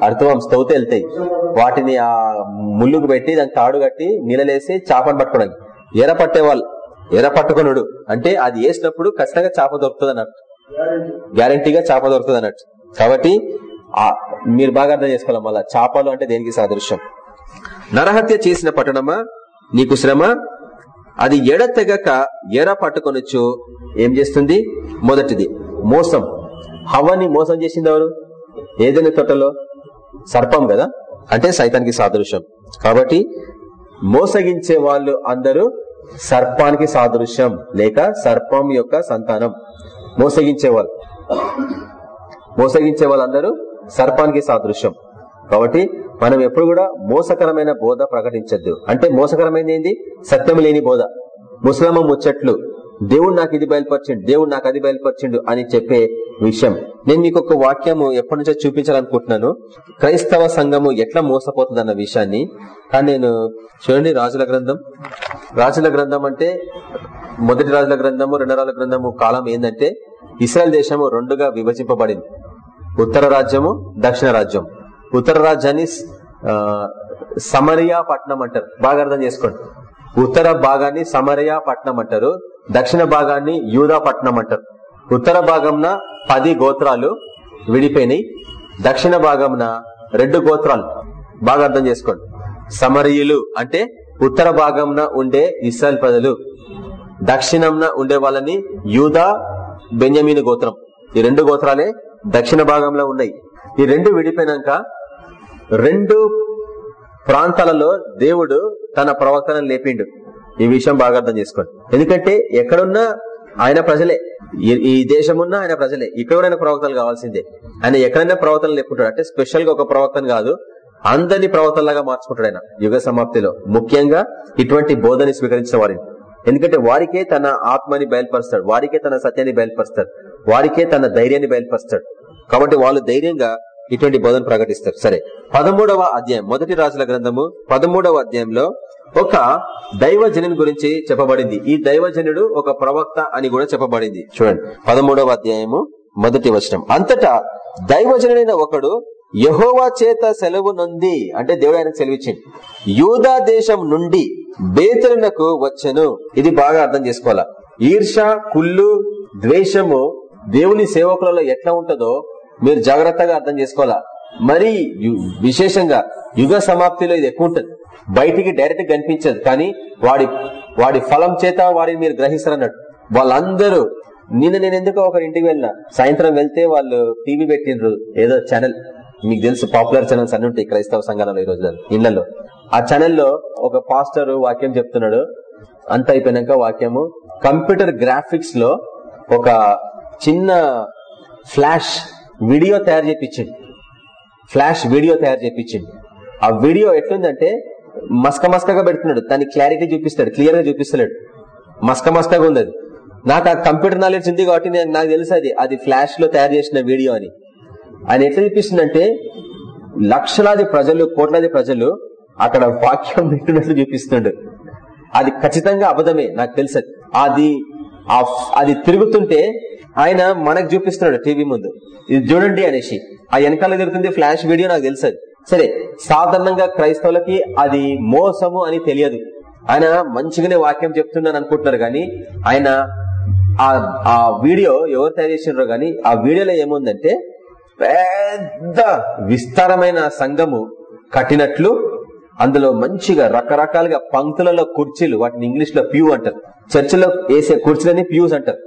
అర్థవం స్తౌతే వెళ్తాయి. వాటిని ఆ ముళ్ళుకు పెట్టి దానికి తాడు కట్టి నీళ్ళలేసి చేపను పట్టుకోవడానికి. ఎర పట్టేవాళ్ళు. ఎర పట్టుకున్నాడు అంటే అది వేసినప్పుడు ఖచ్చితంగా చేప దొరుకుతుంది అన్నట్టు గ్యారంటీగా చేప దొరుకుతుంది అన్నట్టు కాబట్టి మీరు బాగా అర్థం చేసుకోవాలి మళ్ళా. చేపలు అంటే దేనికి సాదృశ్యం? నరహత్య చేసిన పట్టణమా? నీకు శ్రమ? అది ఎడ తెగక ఎర పట్టుకొనొచ్చు. ఏం చేస్తుంది? మొదటిది మోసం. హవని మోసం చేసింది ఎవరు? ఏదైనా తోటలో? సర్పం కదా? అంటే సైతానికి సాదృశ్యం. కాబట్టి మోసగించే వాళ్ళు అందరూ సర్పానికి సాదృశ్యం లేక సర్పం యొక్క సంతానం. మోసగించే వాళ్ళు మోసగించే వాళ్ళందరూ సర్పానికి సాదృశ్యం. కాబట్టి మనం ఎప్పుడు కూడా మోసకరమైన బోధ ప్రకటించద్దు. అంటే మోసకరమైనది ఏంది? సత్యం లేని బోధ. ముసలమ్మ ముచ్చట్లు. దేవుడు నాకు ఇది బయలుపరిచిండు దేవుడు నాకు అది బయలుపరిచిండు అని చెప్పే విషయం. నేను మీకు ఒక వాక్యము ఎప్పటి నుంచో చూపించాలనుకుంటున్నాను. క్రైస్తవ సంఘము ఎట్లా మోసపోతుంది అన్న విషయాన్ని. కానీ నేను చూడండి రాజుల గ్రంథం. రాజుల గ్రంథం అంటే మొదటి రాజుల గ్రంథము రెండో రాజుల గ్రంథము కాలం ఏంటంటే ఇస్రాయల్ దేశము రెండుగా విభజింపబడింది. ఉత్తర రాజ్యము దక్షిణ రాజ్యం. ఉత్తర రాజ్యాన్ని సమరియా పట్నం అంటారు. బాగా అర్థం చేసుకోండి. ఉత్తర భాగాన్ని సమరియా పట్నం అంటారు. దక్షిణ భాగాన్ని యూదా పట్నం అంటారు. ఉత్తర భాగంన పది గోత్రాలు విడిపోయినాయి. దక్షిణ భాగంన రెండు గోత్రాలు. బాగా అర్థం చేసుకోండి. సమరీయులు అంటే ఉత్తర భాగంన ఉండే ఇస్రాయల్ ప్రజలు. దక్షిణంన ఉండే వాళ్ళని యూదా బెంజమీను గోత్రం. ఈ రెండు గోత్రాలే దక్షిణ భాగంలో ఉన్నాయి. ఈ రెండు విడిపోయినాక రెండు ప్రాంతాలలో దేవుడు తన ప్రవక్తను లేపిండు. ఈ విషయం బాగా అర్థం చేసుకోండి. ఎందుకంటే ఎక్కడున్నా ఆయన ప్రజలే. ఈ- దేశమున్న దేశమున్నా ఆయన ప్రజలే. ఇక్కడ కూడా ఆయన ప్రవక్తలు కావాల్సిందే. ఆయన ఎక్కడైనా ప్రవక్తలు లేపుంటాడు అంటే స్పెషల్గా ఒక ప్రవక్తను కాదు అందరినీ ప్రవక్తలాగా మార్చుకుంటాడు ఆయన యుగ సమాప్తిలో. ముఖ్యంగా ఇటువంటి బోధని స్వీకరించిన వారిని ఎందుకంటే వారికే తన ఆత్మని బయలుపరుస్తాడు. వారికే తన సత్యాన్ని బయలుపరుస్తాడు. వారికే తన ధైర్యాన్ని బయలుపరుస్తాడు. కాబట్టి వాళ్ళు ధైర్యంగా ఇటువంటి బోధన ప్రకటిస్తారు. సరే పదమూడవ అధ్యాయం. మొదటి రాజుల గ్రంథము పదమూడవ అధ్యాయంలో ఒక దైవజనుని గురించి చెప్పబడింది. ఈ దైవజనుడు ఒక ప్రవక్త అని కూడా చెప్పబడింది. చూడండి పదమూడవ అధ్యాయము మొదటి వచనం. అంతటా దైవజనుడైన ఒకడు యహోవా చేత సెలవు నుండి అంటే దేవుడు ఆయనకు సెలవిచ్చింది యూదా దేశం నుండి బేతరునకు వచ్చను. ఇది బాగా అర్థం చేసుకోవాలా? ఈర్ష కుళ్ళు ద్వేషము దేవుని సేవకులలో ఎట్లా ఉంటుందో మీరు జాగ్రత్తగా అర్థం చేసుకోవాలా? మరి విశేషంగా యుగ సమాప్తిలో ఇది ఎక్కువ ఉంటుంది. బయటికి డైరెక్ట్ కనిపించదు. కానీ వాడి వాడి ఫలం చేత వాడిని మీరు గ్రహిస్తారన్నట్టు వాళ్ళందరూ నిన్న నేను ఎందుకో ఒకరి ఇంటికి వెళ్ళినా సాయంత్రం వెళ్తే వాళ్ళు టీవీ పెట్టిండ్రు ఏదో ఛానల్ మీకు తెలుసు పాపులర్ ఛానల్స్ అన్ని ఉంటాయి క్రైస్తవ సంఘాలలో ఈ రోజుల్లో ఇళ్ళలో. ఆ ఛానల్లో ఒక పాస్టర్ వాక్యం చెప్తున్నాడు. అంత అయిపోయినాక వాక్యము కంప్యూటర్ గ్రాఫిక్స్లో ఒక చిన్న ఫ్లాష్ వీడియో తయారు చేపించింది ఫ్లాష్ వీడియో తయారు చేపించింది ఆ వీడియో ఎట్లుందంటే మస్క మస్కగా పెడుతున్నాడు. దాన్ని క్లారిటీ చూపిస్తాడు. క్లియర్గా చూపిస్తలేడు. మస్క మస్కగా ఉంది అది. నాకు ఆ కంప్యూటర్ నాలెడ్జ్ ఉంది కాబట్టి నేను నాకు తెలుసు అది. అది ఫ్లాష్లో తయారు చేసిన వీడియో అని. ఆయన ఎట్లా చూపిస్తుందంటే లక్షలాది ప్రజలు కోట్లాది ప్రజలు అక్కడ వాక్యం వింటున్నట్లు చూపిస్తున్నాడు అది ఖచ్చితంగా అబద్ధమే. నాకు తెలుసు అది. అది తిరుగుతుంటే ఆయన మనకు చూపిస్తున్నాడు టీవీ ముందు. ఇది చూడండి అనేసి. ఆ వెనకాల తిరుగుతుంది ఫ్లాష్ వీడియో నాకు తెలుసు సరే సాధారణంగా క్రైస్తవులకి అది మోసము అని తెలియదు. ఆయన మంచిగానే వాక్యం చెప్తున్నాను అనుకుంటున్నారు కానీ ఆయన ఆ- వీడియో ఎవరు తయారు చేసినారో కానీ ఆ వీడియోలో ఏముందంటే పెద్ద విస్తారమైన సంఘము కట్టినట్లు అందులో మంచిగా రకరకాలుగా పంక్తులలో కుర్చీలు వాటిని ఇంగ్లీష్లో ప్యూ అంటారు. చర్చిలో వేసే కుర్చీలని ప్యూస్ అంటారు.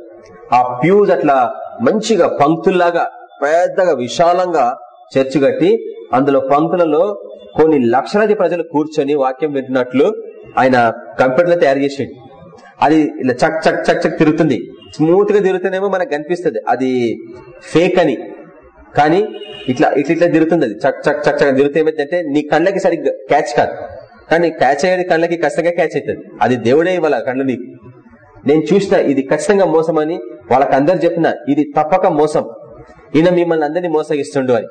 ఆ ప్యూస్ అట్లా మంచిగా పంక్తుల్లాగా పెద్దగా విశాలంగా చర్చి కట్టి అందులో పంక్తులలో కొన్ని లక్షలాది ప్రజలు కూర్చొని వాక్యం వింటున్నట్లు ఆయన కంప్యూటర్లో తయారు చేసిండు. అది ఇలా చక్ చక్ చక్ చక్ తిరుగుతుంది. స్మూత్గా తిరుగుతూనేమో మనకు కనిపిస్తుంది. అది ఫేక్ అని. కానీ ఇట్లా ఇట్లా ఇట్లా తిరుగుతుంది అది. చక్ చక్ చక్ చక్ తిరుగుతే ఏమైందంటే నీ కళ్ళకి సరిగ్గా క్యాచ్ కాదు. కానీ క్యాచ్ అయ్యేది కళ్ళకి ఖచ్చితంగా క్యాచ్ అవుతుంది. అది దేవుడే ఇవ్వాల కళ్ళు నీకు. నేను చూసిన ఇది ఖచ్చితంగా మోసం అని వాళ్ళకందరు చెప్పిన ఇది తప్పక మోసం. ఈయన మిమ్మల్ని అందరినీ మోసగిస్తుండు అని.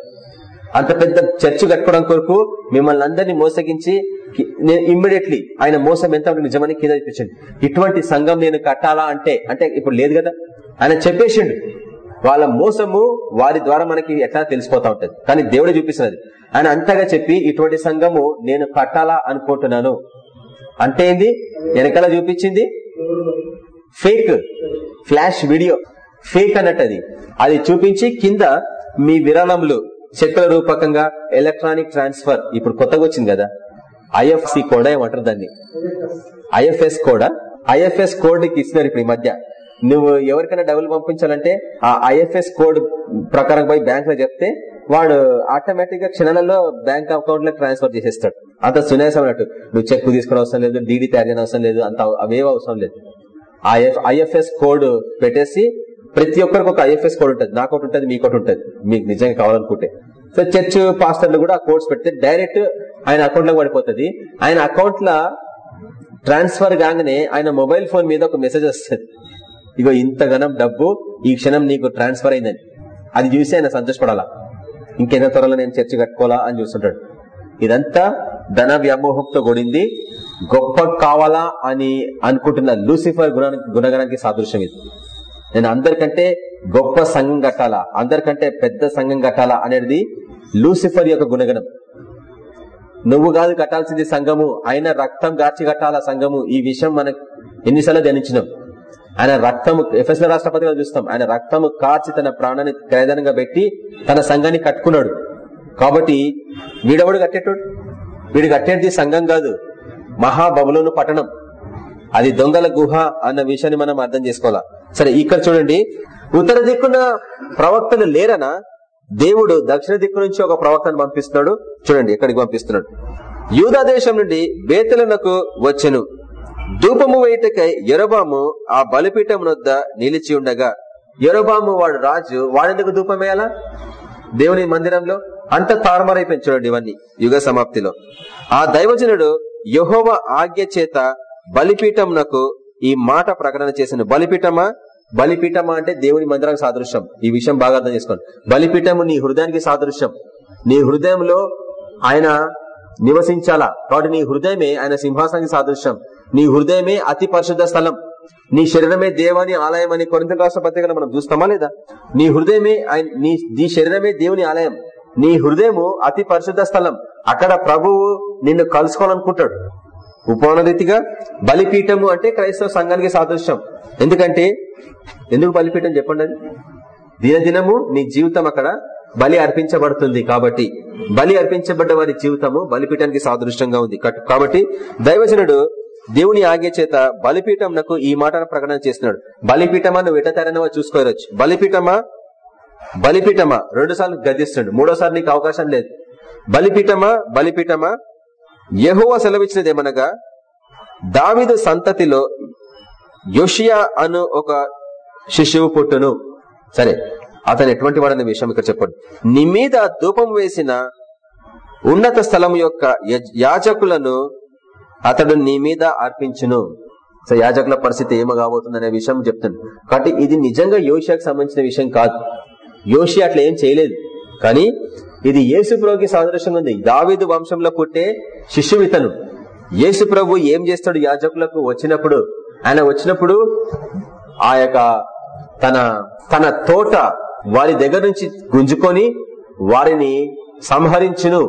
అంత పెద్ద చర్చ్ కట్టుకోవడం కొరకు మిమ్మల్ని అందరినీ మోసగించి నేను ఇమ్మీడియట్లీ ఆయన మోసం ఎంత నిజమని కింద చూపించండి. ఇటువంటి సంఘం నేను కట్టాలా అంటే అంటే ఇప్పుడు లేదు కదా? ఆయన చెప్పేసిండు. వాళ్ళ మోసము వారి ద్వారా మనకి ఎట్లా తెలిసిపోతా ఉంటది. కానీ దేవుడే చూపిస్తున్నది. ఆయన అంతగా చెప్పి ఇటువంటి సంఘము నేను కట్టాలా అనుకుంటున్నాను. అంటే ఏంది? వెనకాల చూపించింది? ఫేక్. Flash video. ఫేక్ అన్నట్టు అది. అది చూపించి కింద మీ విరాళములు చెక్కుల రూపకంగా ఎలక్ట్రానిక్ ట్రాన్స్ఫర్ ఇప్పుడు కొత్తగా వచ్చింది కదా. ఐఎఫ్సి కోడ్ ఏమంటారు దాన్ని? ఐఎఫ్ఎస్ కోడ్ ఐఎఫ్ఎస్ కోడ్కి ఇస్తున్నారు ఇప్పుడు ఈ మధ్య. నువ్వు ఎవరికైనా డబ్బులు పంపించాలంటే ఆ ఐఎఫ్ఎస్ కోడ్ ప్రకారం పోయి బ్యాంక్లో చెప్తే వాడు ఆటోమేటిక్గా క్షణాలలో బ్యాంక్ అకౌంట్లో ట్రాన్స్ఫర్ చేసేస్తాడు. అంత సునాయాసం అన్నట్టు. నువ్వు చెక్ తీసుకుని అవసరం లేదు డీడీ తయారు చేయని అవసరం లేదు అంత అవేవో అవసరం లేదు. ఐఎఫ్ఎస్ కోడ్ పెట్టేసి ప్రతి ఒక్కరికి ఒక ఐఎఫ్ఎస్ కోడ్ ఉంటుంది. నాకు ఒకటి ఉంటుంది మీకు ఒకటి ఉంటుంది. మీకు నిజంగా కావాలనుకుంటే. సో చర్చ్ పాస్టర్లు కూడా ఆ కోడ్స్ పెడితే డైరెక్ట్ ఆయన అకౌంట్లో పడిపోతుంది. ఆయన అకౌంట్లో ట్రాన్స్ఫర్ కాగానే ఆయన మొబైల్ ఫోన్ మీద ఒక మెసేజ్ వస్తుంది. ఇగో ఇంతగానం డబ్బు ఈ క్షణం నీకు ట్రాన్స్ఫర్ అయిందని. అది చూసి ఆయన సంతోషపడాలా? ఇంకెంత త్వరలో నేను చర్చ కట్టుకోవాలా అని చూస్తుంటాడు. ఇదంతా ధన వ్యామోహంతో కూడింది. గొప్ప కావాలా అని అనుకుంటున్న లూసిఫర్ గుణానికి గుణగణానికి సాదృశ్యం ఇది. నేను అందరికంటే గొప్ప సంఘం కట్టాలా? అందరికంటే పెద్ద సంఘం కట్టాలా అనేది లూసిఫర్ యొక్క గుణగణం. నువ్వు కాదు కట్టాల్సింది సంఘము. ఆయన రక్తం గార్చి కట్టాలా సంఘము? ఈ విషయం మనకు ఎన్నిసార్లు ధ్యానించినాం. ఆయన రక్తము ఎఫ్ఎస్ఎల్ రాష్ట్రపతిగా చూస్తాం. ఆయన రక్తము కాచి తన ప్రాణాన్ని క్రయదనంగా పెట్టి తన సంఘాన్ని కట్టుకున్నాడు. కాబట్టి వీడెవడు కట్టేటోడు? వీడు కట్టేది సంఘం కాదు. మహాబబులోను పట్టణం. అది దొంగల గుహ అన్న విషయాన్ని మనం అర్థం చేసుకోవాలా? సరే ఇక్కడ చూడండి. ఉత్తర దిక్కున ప్రవక్తలు లేరనా? దేవుడు దక్షిణ దిక్కు నుంచి ఒక ప్రవక్తను పంపిస్తున్నాడు. చూడండి ఎక్కడికి పంపిస్తున్నాడు. యూదా దేశం నుండి బేతలనకు వచ్చెను. ధూపము వేయటకై ఎరబాము ఆ బలిపీఠం వద్ద నిలిచి ఉండగా ఎరబాము వాడు రాజు వాడెందుకు ధూపం వేయాలా దేవుని మందిరంలో? అంత తారుమారైపోయింది చూడండి ఇవన్నీ యుగ సమాప్తిలో. ఆ దైవజనుడు యహోవ ఆజ్ఞ చేత బలిపీఠంనకు ఈ మాట ప్రకటన చేసిన బలిపీఠమా? బలిపీఠమా అంటే దేవుని మందిరానికి సాదృశ్యం. ఈ విషయం బాగా అర్థం చేసుకోండి. బలిపీఠము నీ హృదయానికి సాదృశ్యం. నీ హృదయంలో ఆయన నివసించాలా? కాబట్టి నీ హృదయమే ఆయన సింహాసనానికి సాదృశ్యం. నీ హృదయమే అతి పరిశుద్ధ స్థలం. నీ శరీరమే దేవాని ఆలయం అని కొరింత రాష్ట్ర పత్రికలో మనం చూస్తామా లేదా? నీ హృదయమే నీ నీ శరీరమే దేవుని ఆలయం. నీ హృదయము అతి పరిశుద్ధ స్థలం. అక్కడ ప్రభువు నిన్ను కలుసుకోవాలనుకుంటాడు. ఉపమాన బలిపీఠము అంటే క్రైస్తవ సంఘానికి సాదృశ్యం. ఎందుకంటే ఎందుకు బలిపీఠం చెప్పండి అది? దినదినము నీ జీవితం అక్కడ బలి అర్పించబడుతుంది కాబట్టి. బలి అర్పించబడ్డ వారి జీవితము బలిపీఠానికి సాదృష్టంగా ఉంది. కాబట్టి దైవజనుడు దేవుని ఆగే చేత బలిపీఠంనకు ఈ మాటను ప్రకటన చేస్తున్నాడు. బలిపీఠమా నువ్వు ఎటతారనవా చూసుకోవచ్చు. బలిపీఠమా? బలిపీఠమా? రెండు సార్లు గదిస్తున్నాడు మూడోసారి నీకు అవకాశం లేదు. బలిపీఠమా? బలిపీఠమా? యహోవ సెలవిచ్చినదేమనగా దావిదు సంతతిలో యోషియా అను ఒక శిశువు పుట్టును. సరే అతను ఎటువంటి వాడనే విషయం ఇక్కడ చెప్పండి. నీ మీద ధూపం వేసిన ఉన్నత స్థలం యొక్క యాజకులను అతడు నీ మీద అర్పించును. సో యాజకుల పరిస్థితి ఏమో కాబోతుందనే విషయం చెప్తాను. కాబట్టి ఇది నిజంగా యోషియాకు సంబంధించిన విషయం కాదు. యోషి అట్లా ఏం చేయలేదు. కానీ ఇది యేసు ప్రభుకి సాదృశ్యంగా ఉంది. దావీదు వంశంలో పుట్టే శిష్యువు ఇతను యేసు ప్రభు ఏం చేస్తాడు? యాజకులకు వచ్చినప్పుడు ఆయన వచ్చినప్పుడు ఆ తన తన తోట వారి దగ్గర నుంచి గుంజుకొని వారిని సంహరించును.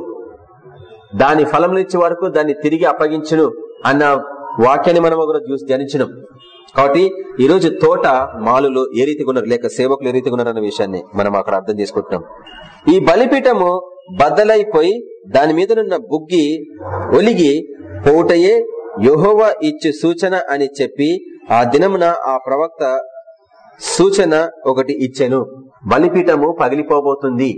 దాని ఫలం ఇచ్చే వరకు దాన్ని తిరిగి అప్పగించును అన్న వాక్యాన్ని మనం ఒకరు చూసి ధ్యానించినాం. కాబట్టి ఈ రోజు తోట మాలులు ఏ రీతిగా ఉన్నారు? లేక సేవకులు ఏ రీతిగా ఉన్నారు అన్న విషయాన్ని మనం అక్కడ అర్థం చేసుకుంటున్నాం. ఈ బలిపీఠము బద్దలైపోయి దాని మీదనున్న బుగ్గి ఒలిగి పోటయే యహోవా ఇచ్చు సూచన అని చెప్పి ఆ దినమున ఆ ప్రవక్త సూచన ఒకటి ఇచ్చెను. బలిపీఠము పగిలిపోబోతుంది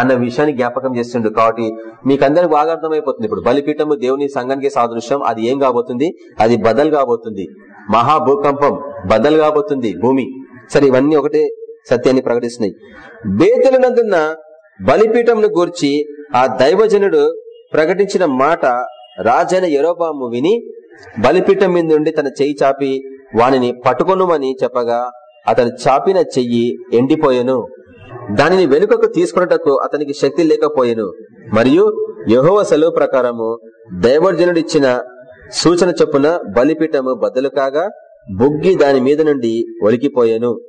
అన్న విషయాన్ని జ్ఞాపకం చేస్తుండు కాబట్టి మీకందరికి బాగా అర్థమైపోతుంది. ఇప్పుడు బలిపీఠము దేవుని సంఘానికి సాదృశ్యం అది ఏం కాబోతుంది? అది బదల్ కాబోతుంది. మహా భూకంపం బదల్ కాబోతుంది భూమి. సరే ఇవన్నీ ఒకటే సత్యాన్ని ప్రకటిస్తున్నాయి. బేతులనందున్న బలిపీఠంను గూర్చి ఆ దైవజనుడు ప్రకటించిన మాట రాజైన యరోబాము విని బలిపీఠం మీద నుండి తన చెయ్యి చాపి వానిని పట్టుకొనుమని చెప్పగా అతను చాపిన చెయ్యి ఎండిపోయెను. దానిని వెనుకకు తీసుకున్నటకు అతనికి శక్తి లేకపోయెను. మరియు యహోవ సెలవు ప్రకారము దైవజనుడిచ్చిన సూచన చొప్పున బలిపీఠము బద్దలు కాగా బుగ్గి దాని మీద నుండి ఒలికిపోయెను.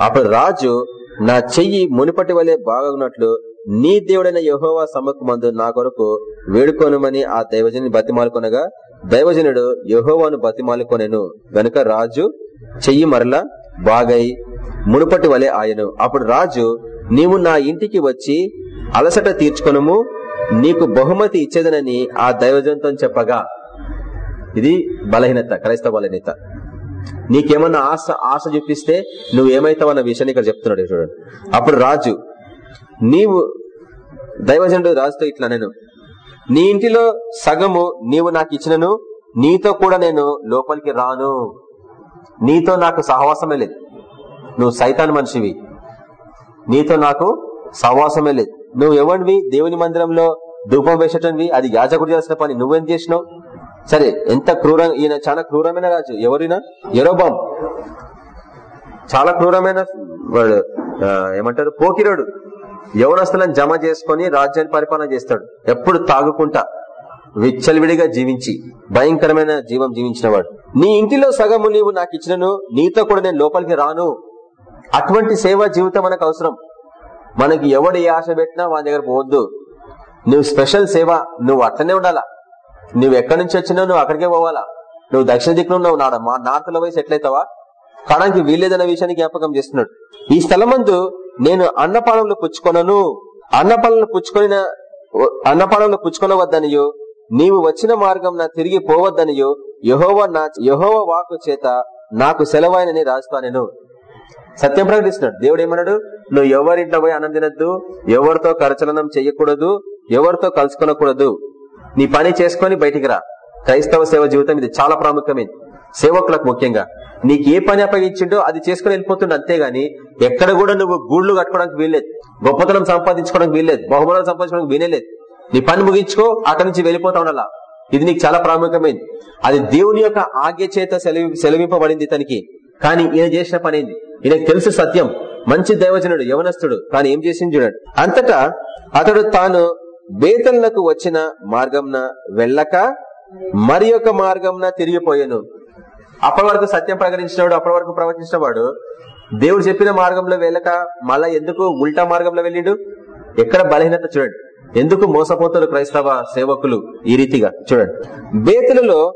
అప్పుడు రాజు నా చెయ్యి మునుపటి వలె బాగున్నట్లు నీ దేవుడైన యహోవా సమ్మకమందు నా కొరకు వేడుకోనుమని ఆ దైవజని బతిమాలుకొనగా దైవజనుడు యహోవాను బతిమాలుకొనెను. గనుక రాజు చెయ్యి మరల బాగై మునుపటి వలె ఆయను. అప్పుడు రాజు నీవు నా ఇంటికి వచ్చి అలసట తీర్చుకొనము నీకు బహుమతి ఇచ్చేదనని ఆ దైవజనుతో చెప్పగా. ఇది బలహీనత క్రైస్తవ బలహీనత. నీకేమన్నా ఆశ ఆశ చూపిస్తే నువ్వు ఏమైతావన్న విషయాన్ని ఇక్కడ చెప్తున్నాడు చూడండి అప్పుడు రాజు నీవు దైవజనుడు రాజుతో ఇట్లా నేను నీ ఇంటిలో సగము నీవు నాకు ఇచ్చినను నీతో కూడా నేను లోపలికి రాను. నీతో నాకు సహవాసమే లేదు. నువ్వు సైతాన్ మనిషివి. నీతో నాకు సహవాసమే లేదు. నువ్వు ఎవరివి దేవుని మందిరంలో ధూపం వేసేటవి అది యాజకుడు చేసిన పని. నువ్వేం చేసినావు? సరే ఎంత క్రూరం ఈయన చాలా క్రూరమైన రాజు. ఎవరినా? ఎరోబాం చాలా క్రూరమైన వాడు. ఏమంటారు? పోకిరుడు. యవనస్తులను జమ చేసుకొని రాజ్యాన్ని పరిపాలన చేస్తాడు. ఎప్పుడు తాగుకుంటా. విచ్చలవిడిగా జీవించి భయంకరమైన జీవం జీవించిన వాడు నీ ఇంటిలో సగము నీవు నాకు ఇచ్చినను నీతో కూడా నేను లోపలికి రాను. అటువంటి సేవా జీవితం మనకు అవసరం. మనకి ఎవడు ఏ ఆశ పెట్టినా వాని దగ్గర పోవద్దు. నువ్వు స్పెషల్ సేవ నువ్వు అట్లనే ఉండాలా? నువ్వు ఎక్కడి నుంచి వచ్చినా నువ్వు అక్కడికే పోవాలా? నువ్వు దక్షిణ దిక్కున ఉన్నావు. నాడ మా నార్త్ వయసు పోయి సెటిల్ కాడానికి వీల్లేదన్న విషయాన్ని జ్ఞాపకం చేస్తున్నాడు. ఈ స్థలమందు నేను అన్నపానంలో పుచ్చుకొనను. అన్నపానంలో పుచ్చుకొనిన అన్నపానంలో పుచ్చుకొనవద్దనియో. నీవు వచ్చిన మార్గం నా తిరిగి పోవద్దనియో. యహోవ నా యహోవ వాకు చేత నాకు సెలవైనని రాస్తా నేను సత్యం ప్రకటిస్తున్నాడు. దేవుడు ఏమన్నాడు? నువ్వు ఎవరింట్లో పోయి అన్నం తినద్దు. ఎవరితో కరచలనం చెయ్యకూడదు ఎవరితో కలుసుకొనకూడదు. నీ పని చేసుకొని బయటికి రా. క్రైస్తవ సేవ జీవితం ఇది చాలా ప్రాముఖ్యమైనది సేవకులకు ముఖ్యంగా. నీకు ఏ పని అప్పగించిండో అది చేసుకుని వెళ్ళిపోతుండే అంతేగాని ఎక్కడ కూడా నువ్వు గూళ్ళు కట్టుకోవడానికి వీల్లేదు. గొప్పతనం సంపాదించుకోవడానికి వీల్లేదు. బహుమానం సంపాదించుకోవడానికి వీలేదు నీ పని ముగించుకో అక్కడి నుంచి వెళ్ళిపోతా ఉండాలా. ఇది నీకు చాలా ప్రాముఖ్యమైంది. అది దేవుని యొక్క ఆజ్ఞ చేత సెలవి సెలవింపబడింది తనకి. కానీ ఈయన చేసిన పని ఈయనకు తెలుసు సత్యం. మంచి దైవజనుడు యవనస్తుడు. కానీ ఏం చేసింది చూడండి. అంతటా అతడు తాను బేతలకు వచ్చిన మార్గంన వెళ్ళక మరి యొక్క మార్గంన తిరిగిపోయాను. అప్పటి వరకు సత్యం ప్రకటించినవాడు అప్పటి వరకు ప్రవచించిన దేవుడు చెప్పిన మార్గంలో వెళ్ళక మళ్ళా ఎందుకు ఉల్టా మార్గంలో వెళ్ళిండు? ఎక్కడ బలహీనత చూడండి. ఎందుకు మోసపోతారు క్రైస్తవ సేవకులు ఈ రీతిగా చూడండి. బేతులలో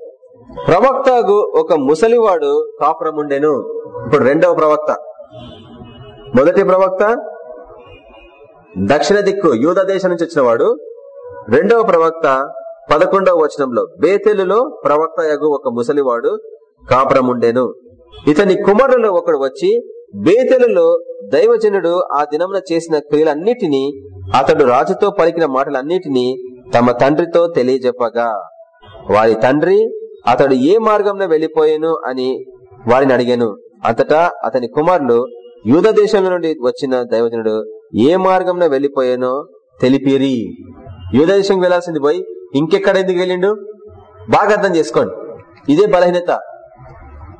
ప్రవక్తకు ఒక ముసలివాడు కాపురం ఉండెను ఇప్పుడు రెండవ ప్రవక్త. మొదటి ప్రవక్త దక్షిణ దిక్కు యూద దేశం నుంచి వచ్చిన వాడు రెండవ ప్రవక్త పదకొండవ వచనంలో బేతెలులో ప్రవక్త యగు ఒక ముసలివాడు కాపురముండెను. ఇతని కుమారులు ఒకడు వచ్చి బేతెలులో దైవజనుడు ఆ దినమున చేసిన క్రియలన్నిటినీ అతడు రాజుతో పలికిన మాటలన్నిటినీ తమ తండ్రితో తెలియజెప్పగా. వారి తండ్రి అతడు ఏ మార్గంలో వెళ్ళిపోయాను అని వారిని అడిగాను. అంతటా అతని కుమారులు యూద దేశంలో నుండి వచ్చిన దైవజనుడు ఏ మార్గంలో వెళ్ళిపోయానో తెలిపిరి. యూద వెళ్ళాల్సింది పోయి ఇంకెక్కడ ఎందుకు వెళ్ళిండు? బాగా అర్థం చేసుకోండి. ఇదే బలహీనత.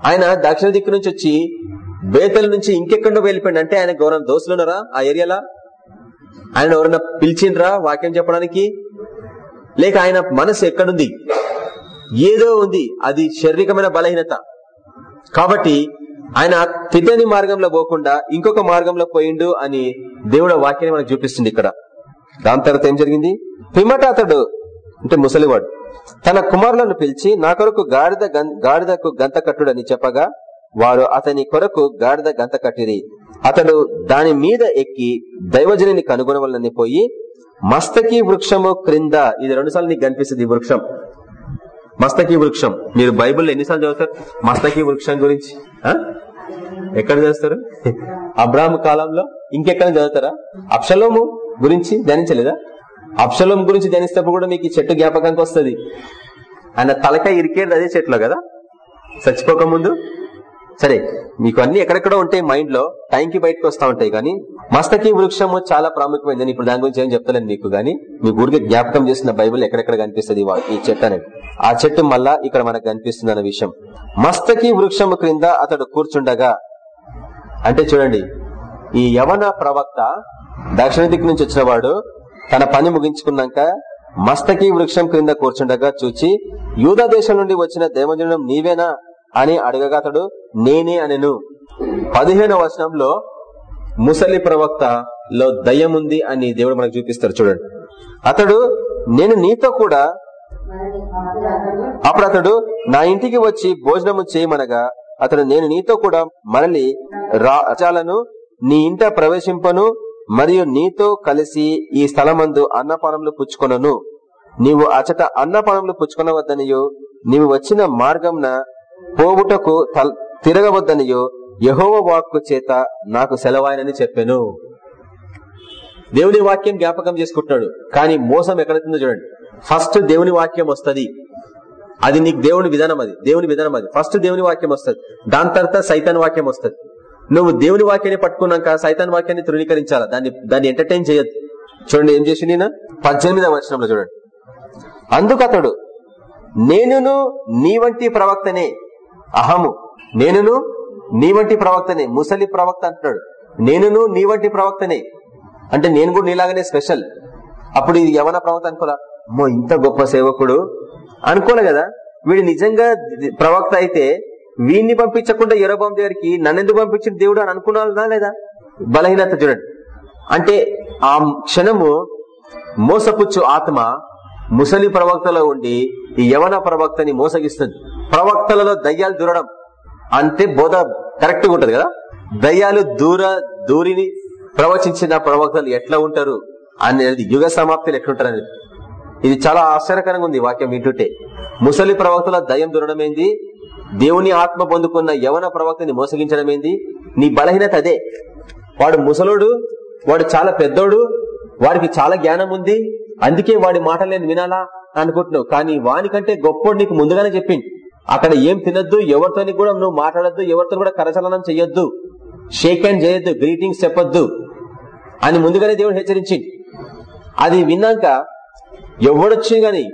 ఆయన దక్షిణ దిక్కు నుంచి వచ్చి బేతల నుంచి ఇంకెక్కడో వెళ్ళిపోయింది అంటే ఆయన గౌరవం దోస్తులున్నారా ఆ ఏరియాలో? ఆయన ఎవరైనా పిలిచిండ్రా వాక్యం చెప్పడానికి? లేక ఆయన మనసు ఎక్కడుంది? ఏదో ఉంది. అది శారీరకమైన బలహీనత. కాబట్టి ఆయన తిట్టని మార్గంలో పోకుండా ఇంకొక మార్గంలో పోయిండు అని దేవుడు వాక్యాన్ని మనకు చూపిస్తుంది ఇక్కడ. దాని తర్వాత ఏం జరిగింది? పిమ్మట అతడు అంటే ముసలివాడు తన కుమారులను పిలిచి నా కొరకు గాడిద గాడిదకు గంత కట్టుడని చెప్పగా వారు అతని కొరకు గాడిద గంత కట్టిరి. అతడు దాని మీద ఎక్కి దైవజనిని కనుగొనవలని పోయి మస్తకి వృక్షము క్రింద ఇది రెండు సార్లు నీకు కనిపిస్తుంది ఈ వృక్షం మస్తకి వృక్షం. మీరు బైబుల్ ఎన్నిసార్లు చదువుతారు మస్తకి వృక్షం గురించి. ఎక్కడ చదువుతారు? అబ్రాహ్మ కాలంలో ఇంకెక్కడ చదువుతారా? అప్షలోము గురించి ధ్యానించలేదా? అప్షలోం గురించి ధ్యానిస్తప్పుడు కూడా మీకు చెట్టు జ్ఞాపకానికి వస్తుంది. ఆయన తలకాయ ఇరికేది అదే చెట్లో కదా? చచ్చిపోక ముందు సరే మీకు అన్ని ఎక్కడెక్కడ ఉంటాయి మైండ్లో టైంకి బయటకు వస్తా ఉంటాయి కానీ మస్తకి వృక్షము చాలా ప్రాముఖ్యమైనది. ఇప్పుడు దాని గురించి ఏం చెప్తలేను మీకు గానీ మీ గురికి జ్ఞాపకం చేసిన బైబుల్ ఎక్కడెక్కడ కనిపిస్తుంది ఈ చెట్టు అనేది. ఆ చెట్టు మళ్ళా ఇక్కడ మనకు కనిపిస్తుంది అన్న విషయం. మస్తకి వృక్షము క్రింద అతడు కూర్చుండగా అంటే చూడండి ఈ యవన ప్రవక్త దక్షిణ దిక్కు నుంచి వచ్చినవాడు తన పని ముగించుకున్నాక మస్తకి వృక్షం క్రింద కూర్చుండగా చూచి యూదా దేశం నుండి వచ్చిన దేవజనం నీవేనా? అని అడగగా అతడు నేనే అనెను. పదిహేను వచనంలో ముసలి ప్రవక్తలో లో దయ్యముంది అని దేవుడు మనకు చూపిస్తారు చూడండి. అతడు నేను నీతో కూడా అప్పుడు అతడు నా ఇంటికి వచ్చి భోజనము చేయమనగా అతడు నేను నీతో కూడా మరలి రాజాలను నీ ఇంట ప్రవేశింపను మరియు నీతో కలిసి ఈ స్థలమందు అన్నపానములు పుచ్చుకొనను. నీవు అచట అన్నపానములు పుచ్చుకొనవద్దనియో. నీవు వచ్చిన మార్గంన పోవుటకు తిరగవద్దనియో. యహోవ వాక్కు చేత నాకు సెలవాయనని చెప్పాను. దేవుని వాక్యం జ్ఞాపకం చేసుకుంటున్నాడు. కానీ మోసం ఎక్కడైతుందో చూడండి. ఫస్ట్ దేవుని వాక్యం వస్తుంది. అది నీకు దేవుని విధానం అది. దేవుని విధానం అది. ఫస్ట్ దేవుని వాక్యం వస్తుంది. దాని తర్వాత సైతాన్ వాక్యం వస్తుంది. నువ్వు దేవుని వాక్యాన్ని పట్టుకున్నాక సైతాన్ వాక్యాన్ని ధృవీకరించాలా దాన్ని దాన్ని ఎంటర్టైన్ చేయొద్దు. చూడండి ఏం చేసి నేను పద్దెనిమిదవ వచనంలో చూడండి. అందుకతడు నేనును నీ వంటి ప్రవక్తనే. అహము. నేనును నీ వంటి ప్రవక్తనే. ముసలి ప్రవక్త అంటున్నాడు. నేనును నీ వంటి ప్రవక్తనే. అంటే నేను కూడా నీలాగానే స్పెషల్. అప్పుడు ఇది యవన ప్రవక్త అనుకోలే అమ్మో ఇంత గొప్ప సేవకుడు. అనుకోలే కదా. వీడు నిజంగా ప్రవక్త అయితే వీడిని పంపించకుండా ఎరోబాం దగ్గరికి నన్నెందుకు పంపించిన దేవుడు అని అనుకున్నా లేదా? బలహీనత చూడండి. అంటే ఆ క్షణము మోసపుచ్చు ఆత్మ ముసలి ప్రవక్తలో ఉండి ఈ యవన ప్రవక్తని మోసగిస్తుంది. ప్రవక్తలలో దయ్యాలు దూరడం అంటే బోధ కరెక్ట్గా ఉంటది కదా? దయ్యాలు దూర దూరిని ప్రవచించిన ప్రవక్తలు ఎట్లా ఉంటారు అనేది యుగ సమాప్తిలో ఎట్లుంటారు అనేది ఇది చాలా ఆశ్చర్యకరంగా ఉంది వాక్యం వింటుంటే. ముసలి ప్రవక్తల దయ్యం దూరడం ఏంది? దేవుని ఆత్మ పొందుకున్న యవన ప్రవక్తని మోసగించడం ఏంది? నీ బలహీనత అదే. వాడు ముసలోడు వాడు చాలా పెద్దోడు వాడికి చాలా జ్ఞానం ఉంది అందుకే వాడి మాటలు నేను వినాలా? అనుకుంటున్నావు. కానీ వానికంటే గొప్పోడు నీకు ముందుగానే చెప్పింది అక్కడ ఏం తినద్దు ఎవరితో కూడా నువ్వు మాట్లాడద్దు ఎవరితో కూడా కరచలనం చేయొద్దు షేక్ హ్యాండ్ చేయొద్దు గ్రీటింగ్స్ చెప్పొద్దు అని ముందుగానే దేవుడు హెచ్చరించింది అది విన్నాక ఎవడొచ్చి గాని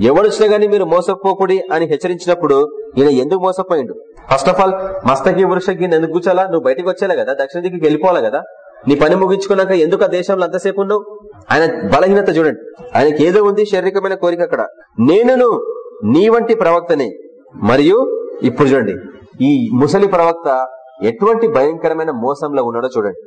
ఎవడొచ్చినా గానీ మీరు మోసపోకూడి అని హెచ్చరించినప్పుడు ఈయన ఎందుకు మోసపోయిండు? ఫస్ట్ ఆఫ్ ఆల్ మస్తకి వృక్షకి ఎందుకు కూర్చోాలా? నువ్వు బయటకు వచ్చేలా కదా? దక్షిణ దిక్కి వెళ్ళిపోవాలా కదా? నీ పని ముగించుకున్నాక ఎందుకు ఆ దేశంలో అంతసేపు ఉన్నావు? ఆయన బలహీనత చూడండి. ఆయనకి ఏదో ఉంది శారీరకమైన కోరిక అక్కడ. నేనును నీ వంటి ప్రవక్తనే. మరియు ఇప్పుడు చూడండి ఈ ముసలి ప్రవక్త ఎటువంటి భయంకరమైన మోసంలో ఉన్నాడో చూడండి.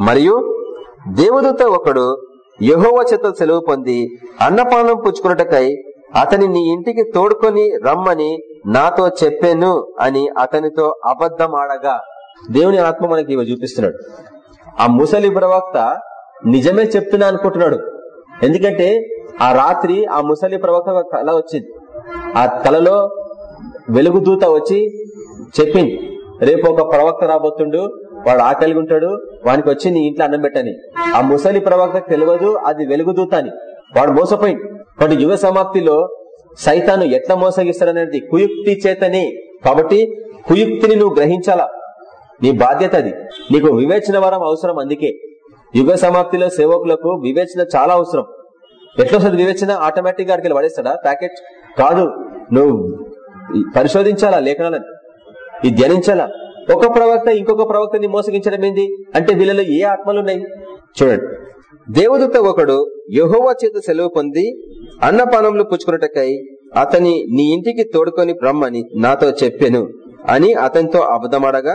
మరియు దేవదూత ఒకడు యహోవ చేత సెలవు పొంది అన్నపానం పుచ్చుకున్నటకై అతని నీ ఇంటికి తోడుకొని రమ్మని నాతో చెప్పాను అని అతనితో అబద్ధం ఆడగా దేవుని ఆత్మ మనకి చూపిస్తున్నాడు. ఆ ముసలి ప్రవక్త నిజమే చెప్తున్నా అనుకుంటున్నాడు. ఎందుకంటే ఆ రాత్రి ఆ ముసలి ప్రవక్త కళ వచ్చింది. ఆ కళలో వెలుగుదూత వచ్చి చెప్పింది. రేపు ఒక ప్రవక్త రాబోతుండు వాడు ఆకలిగి ఉంటాడు వానికి వచ్చి నీ ఇంట్లో అన్నం పెట్టని. ఆ ముసలి ప్రవక్త తెలియదు అది వెలుగుదూత అని. వాడు మోసపోయింది వాడు యుగ సమాప్తిలో సైతాను ఎట్లా మోసగిస్తాడనేది కుయుక్తి చేతనే. కాబట్టి కుయుక్తిని నువ్వు గ్రహించాలా? నీ బాధ్యత అది. నీకు వివేచన వరం అవసరం అందుకే. యుగ సమాప్తిలో సేవకులకు వివేచన చాలా అవసరం. ఎట్లా వస్తుంది వివేచన? ఆటోమేటిక్గా అడిగి పడేస్తాడా? ప్యాకెట్ కాదు. నువ్వు పరిశోధించాలా లేఖనాలను? ఇది ధ్యానించాలా? ఒక ప్రవక్త ఇంకొక ప్రవక్తని మోసగించడం ఏంది? అంటే వీళ్ళలో ఏ ఆత్మలున్నాయి? చూడండి. దేవదూత ఒకడు యహోవా చేత సెలవు పొంది అన్నపానంలో పుచ్చుకున్నటకై అతని నీ ఇంటికి తోడుకొని బ్రహ్మని నాతో చెప్పాను అని అతనితో అబద్ధమాడగా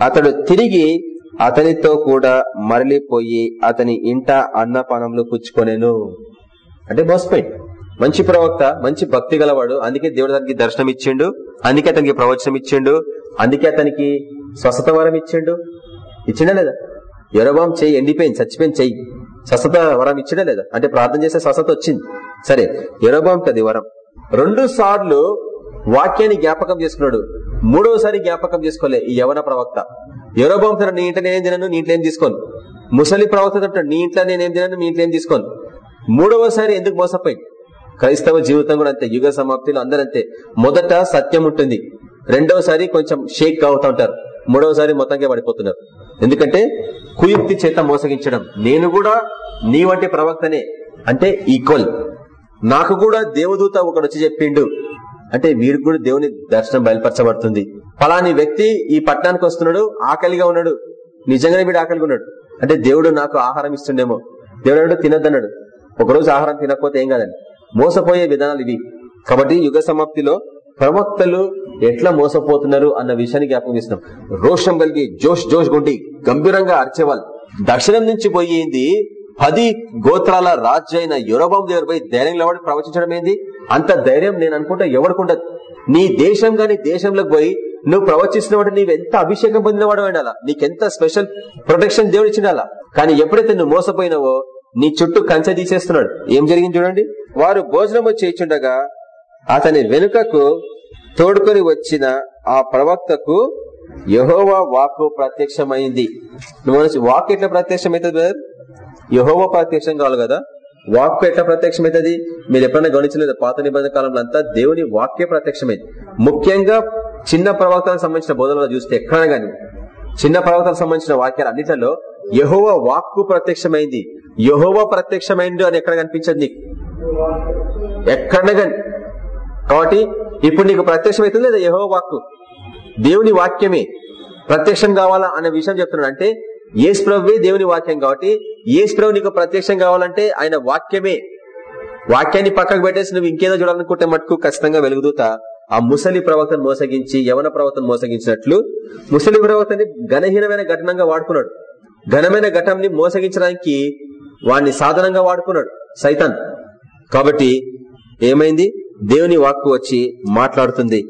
అతడు తిరిగి అతనితో కూడా మరలిపోయి అతని ఇంట అన్నపానంలో పుచ్చుకొనేను. అంటే మోసపోయింది మంచి ప్రవక్త మంచి భక్తి గలవాడు. అందుకే దేవుడు అతనికి దర్శనం ఇచ్చిండు. అందుకే అతనికి ప్రవచనం ఇచ్చిండు. అందుకే అతనికి స్వస్థత వరం ఇచ్చిండు. ఇచ్చిండా లేదా? ఎరబాం చెయ్యి ఎండిపోయింది చచ్చిపోయింది చెయ్యి. స్వస్థత వరం ఇచ్చిండా లేదా? అంటే ప్రార్థన చేస్తే స్వస్థత వచ్చింది. సరే ఎరబాం కది వరం. రెండు సార్లు వాక్యాన్ని జ్ఞాపకం చేసుకున్నాడు. మూడవసారి జ్ఞాపకం చేసుకోలే ఈ యవన ప్రవక్త. ఎవరో తన నీ ఇంట్లో నేనేం తినను నీ ఇంట్లో ఏం తీసుకోను. ముసలి ప్రవక్త అంటాడు నీ ఇంట్లో నేనేం తినను నీ ఇంట్లో ఏం తీసుకోను. మూడవసారి ఎందుకు మోసపోయింది? క్రైస్తవ జీవితం కూడా అంతే యుగ సమాప్తిలో అందరంతే మొదట సత్యం ఉంటుంది రెండవసారి కొంచెం షేక్ అవుతా ఉంటారు మూడవసారి మొత్తంగా పడిపోతున్నారు. ఎందుకంటే కుయుక్తి చేత మోసగించడం నేను కూడా నీ వంటి ప్రవక్తనే అంటే ఈక్వల్ నాకు కూడా దేవదూత ఒకడు వచ్చి చెప్పిండు అంటే వీడికి కూడా దేవుని దర్శనం బయలుపరచబడుతుంది. ఫలాని వ్యక్తి ఈ పట్టణానికి వస్తున్నాడు ఆకలిగా ఉన్నాడు. నిజంగానే వీడు ఆకలిగా ఉన్నాడు. అంటే దేవుడు నాకు ఆహారం ఇస్తుండేమో. దేవుడు తినొద్దన్నాడు. ఒకరోజు ఆహారం తినకపోతే ఏం కాదండి. మోసపోయే విధానాలు ఇవి. కాబట్టి యుగ సమాప్తిలో ప్రవక్తలు ఎట్లా మోసపోతున్నారు అన్న విషయాన్ని జ్ఞాపకం చేస్తున్నాం. రోషం కలిగి జోష్ జోష్ గుండి గంభీరంగా అరిచేవాళ్ళు. దక్షిణం నుంచి పోయింది పది గోత్రాల రాజు అయిన యురబాం దేవుడు పోయి ధైర్యం లేవాడు ప్రవచించడం ఏంది? అంత ధైర్యం నేను అనుకుంటా ఎవడుకుండదు నీ దేశం గాని దేశంలోకి పోయి నువ్వు ప్రవచిస్తున్నవాడు నీవు ఎంత అభిషేకం పొందినవాడు అయినా నీకెంత స్పెషల్ ప్రొటెక్షన్ దేవుడు ఇచ్చిండాలా కానీ ఎప్పుడైతే నువ్వు మోసపోయినావో నీ చుట్టూ కంచె తీసేస్తున్నాడు. ఏం జరిగింది చూడండి. వారు భోజనము చేయించుండగా అతని వెనుకకు తోడుకొని వచ్చిన ఆ ప్రవక్తకు యహోవా వాక్కు ప్రత్యక్షమైంది. నువ్వు వాక్ ఎట్లా ప్రత్యక్షమైతుంది బ్రదర్? యహోవ ప్రత్యక్షం కావాలి కదా? వాక్కు ఎట్లా ప్రత్యక్షమైతుంది మీరు ఎప్పుడైనా గమనించలేదు? పాత నిబంధన కాలంలో అంతా దేవుని వాక్య ప్రత్యక్షమైంది. ముఖ్యంగా చిన్న ప్రవక్తలకు సంబంధించిన బోధనలో చూస్తే ఎక్కడైనా కానీ చిన్న ప్రవక్తలకు సంబంధించిన వాక్యాలు అన్నిటిలో యహోవ వాక్కు ప్రత్యక్షమైంది. యహోవ ప్రత్యక్షమైంది అని ఎక్కడ కనిపించదు నీకు? ఎక్కడ కాని కాబట్టి ఇప్పుడు నీకు ప్రత్యక్షం లేదా యహో వాక్కు? దేవుని వాక్యమే ప్రత్యక్షం కావాలా అనే విషయం చెప్తున్నాడు. అంటే ఏసు ప్రభువే దేవుని వాక్యం కాబట్టి ఏసు ప్రభు నీకు ప్రత్యక్షం కావాలంటే ఆయన వాక్యమే. వాక్యాన్ని పక్కకు పెట్టేసి నువ్వు ఇంకేదో చూడాలనుకుంటే మటుకు ఖచ్చితంగా వెలుగుదూతా ఆ ముసలి ప్రవక్తను మోసగించి యవన ప్రవక్తను మోసగించినట్లు ముసలి ప్రవక్తని ఘనహీనమైన ఘటనంగా వాడుకున్నాడు. ఘనమైన ఘటంని మోసగించడానికి వాడిని సాధనంగా వాడుకున్నాడు సైతాన్. కాబట్టి ఏమైంది? దేవుని వాక్కు వచ్చి మాట్లాడుతుంది.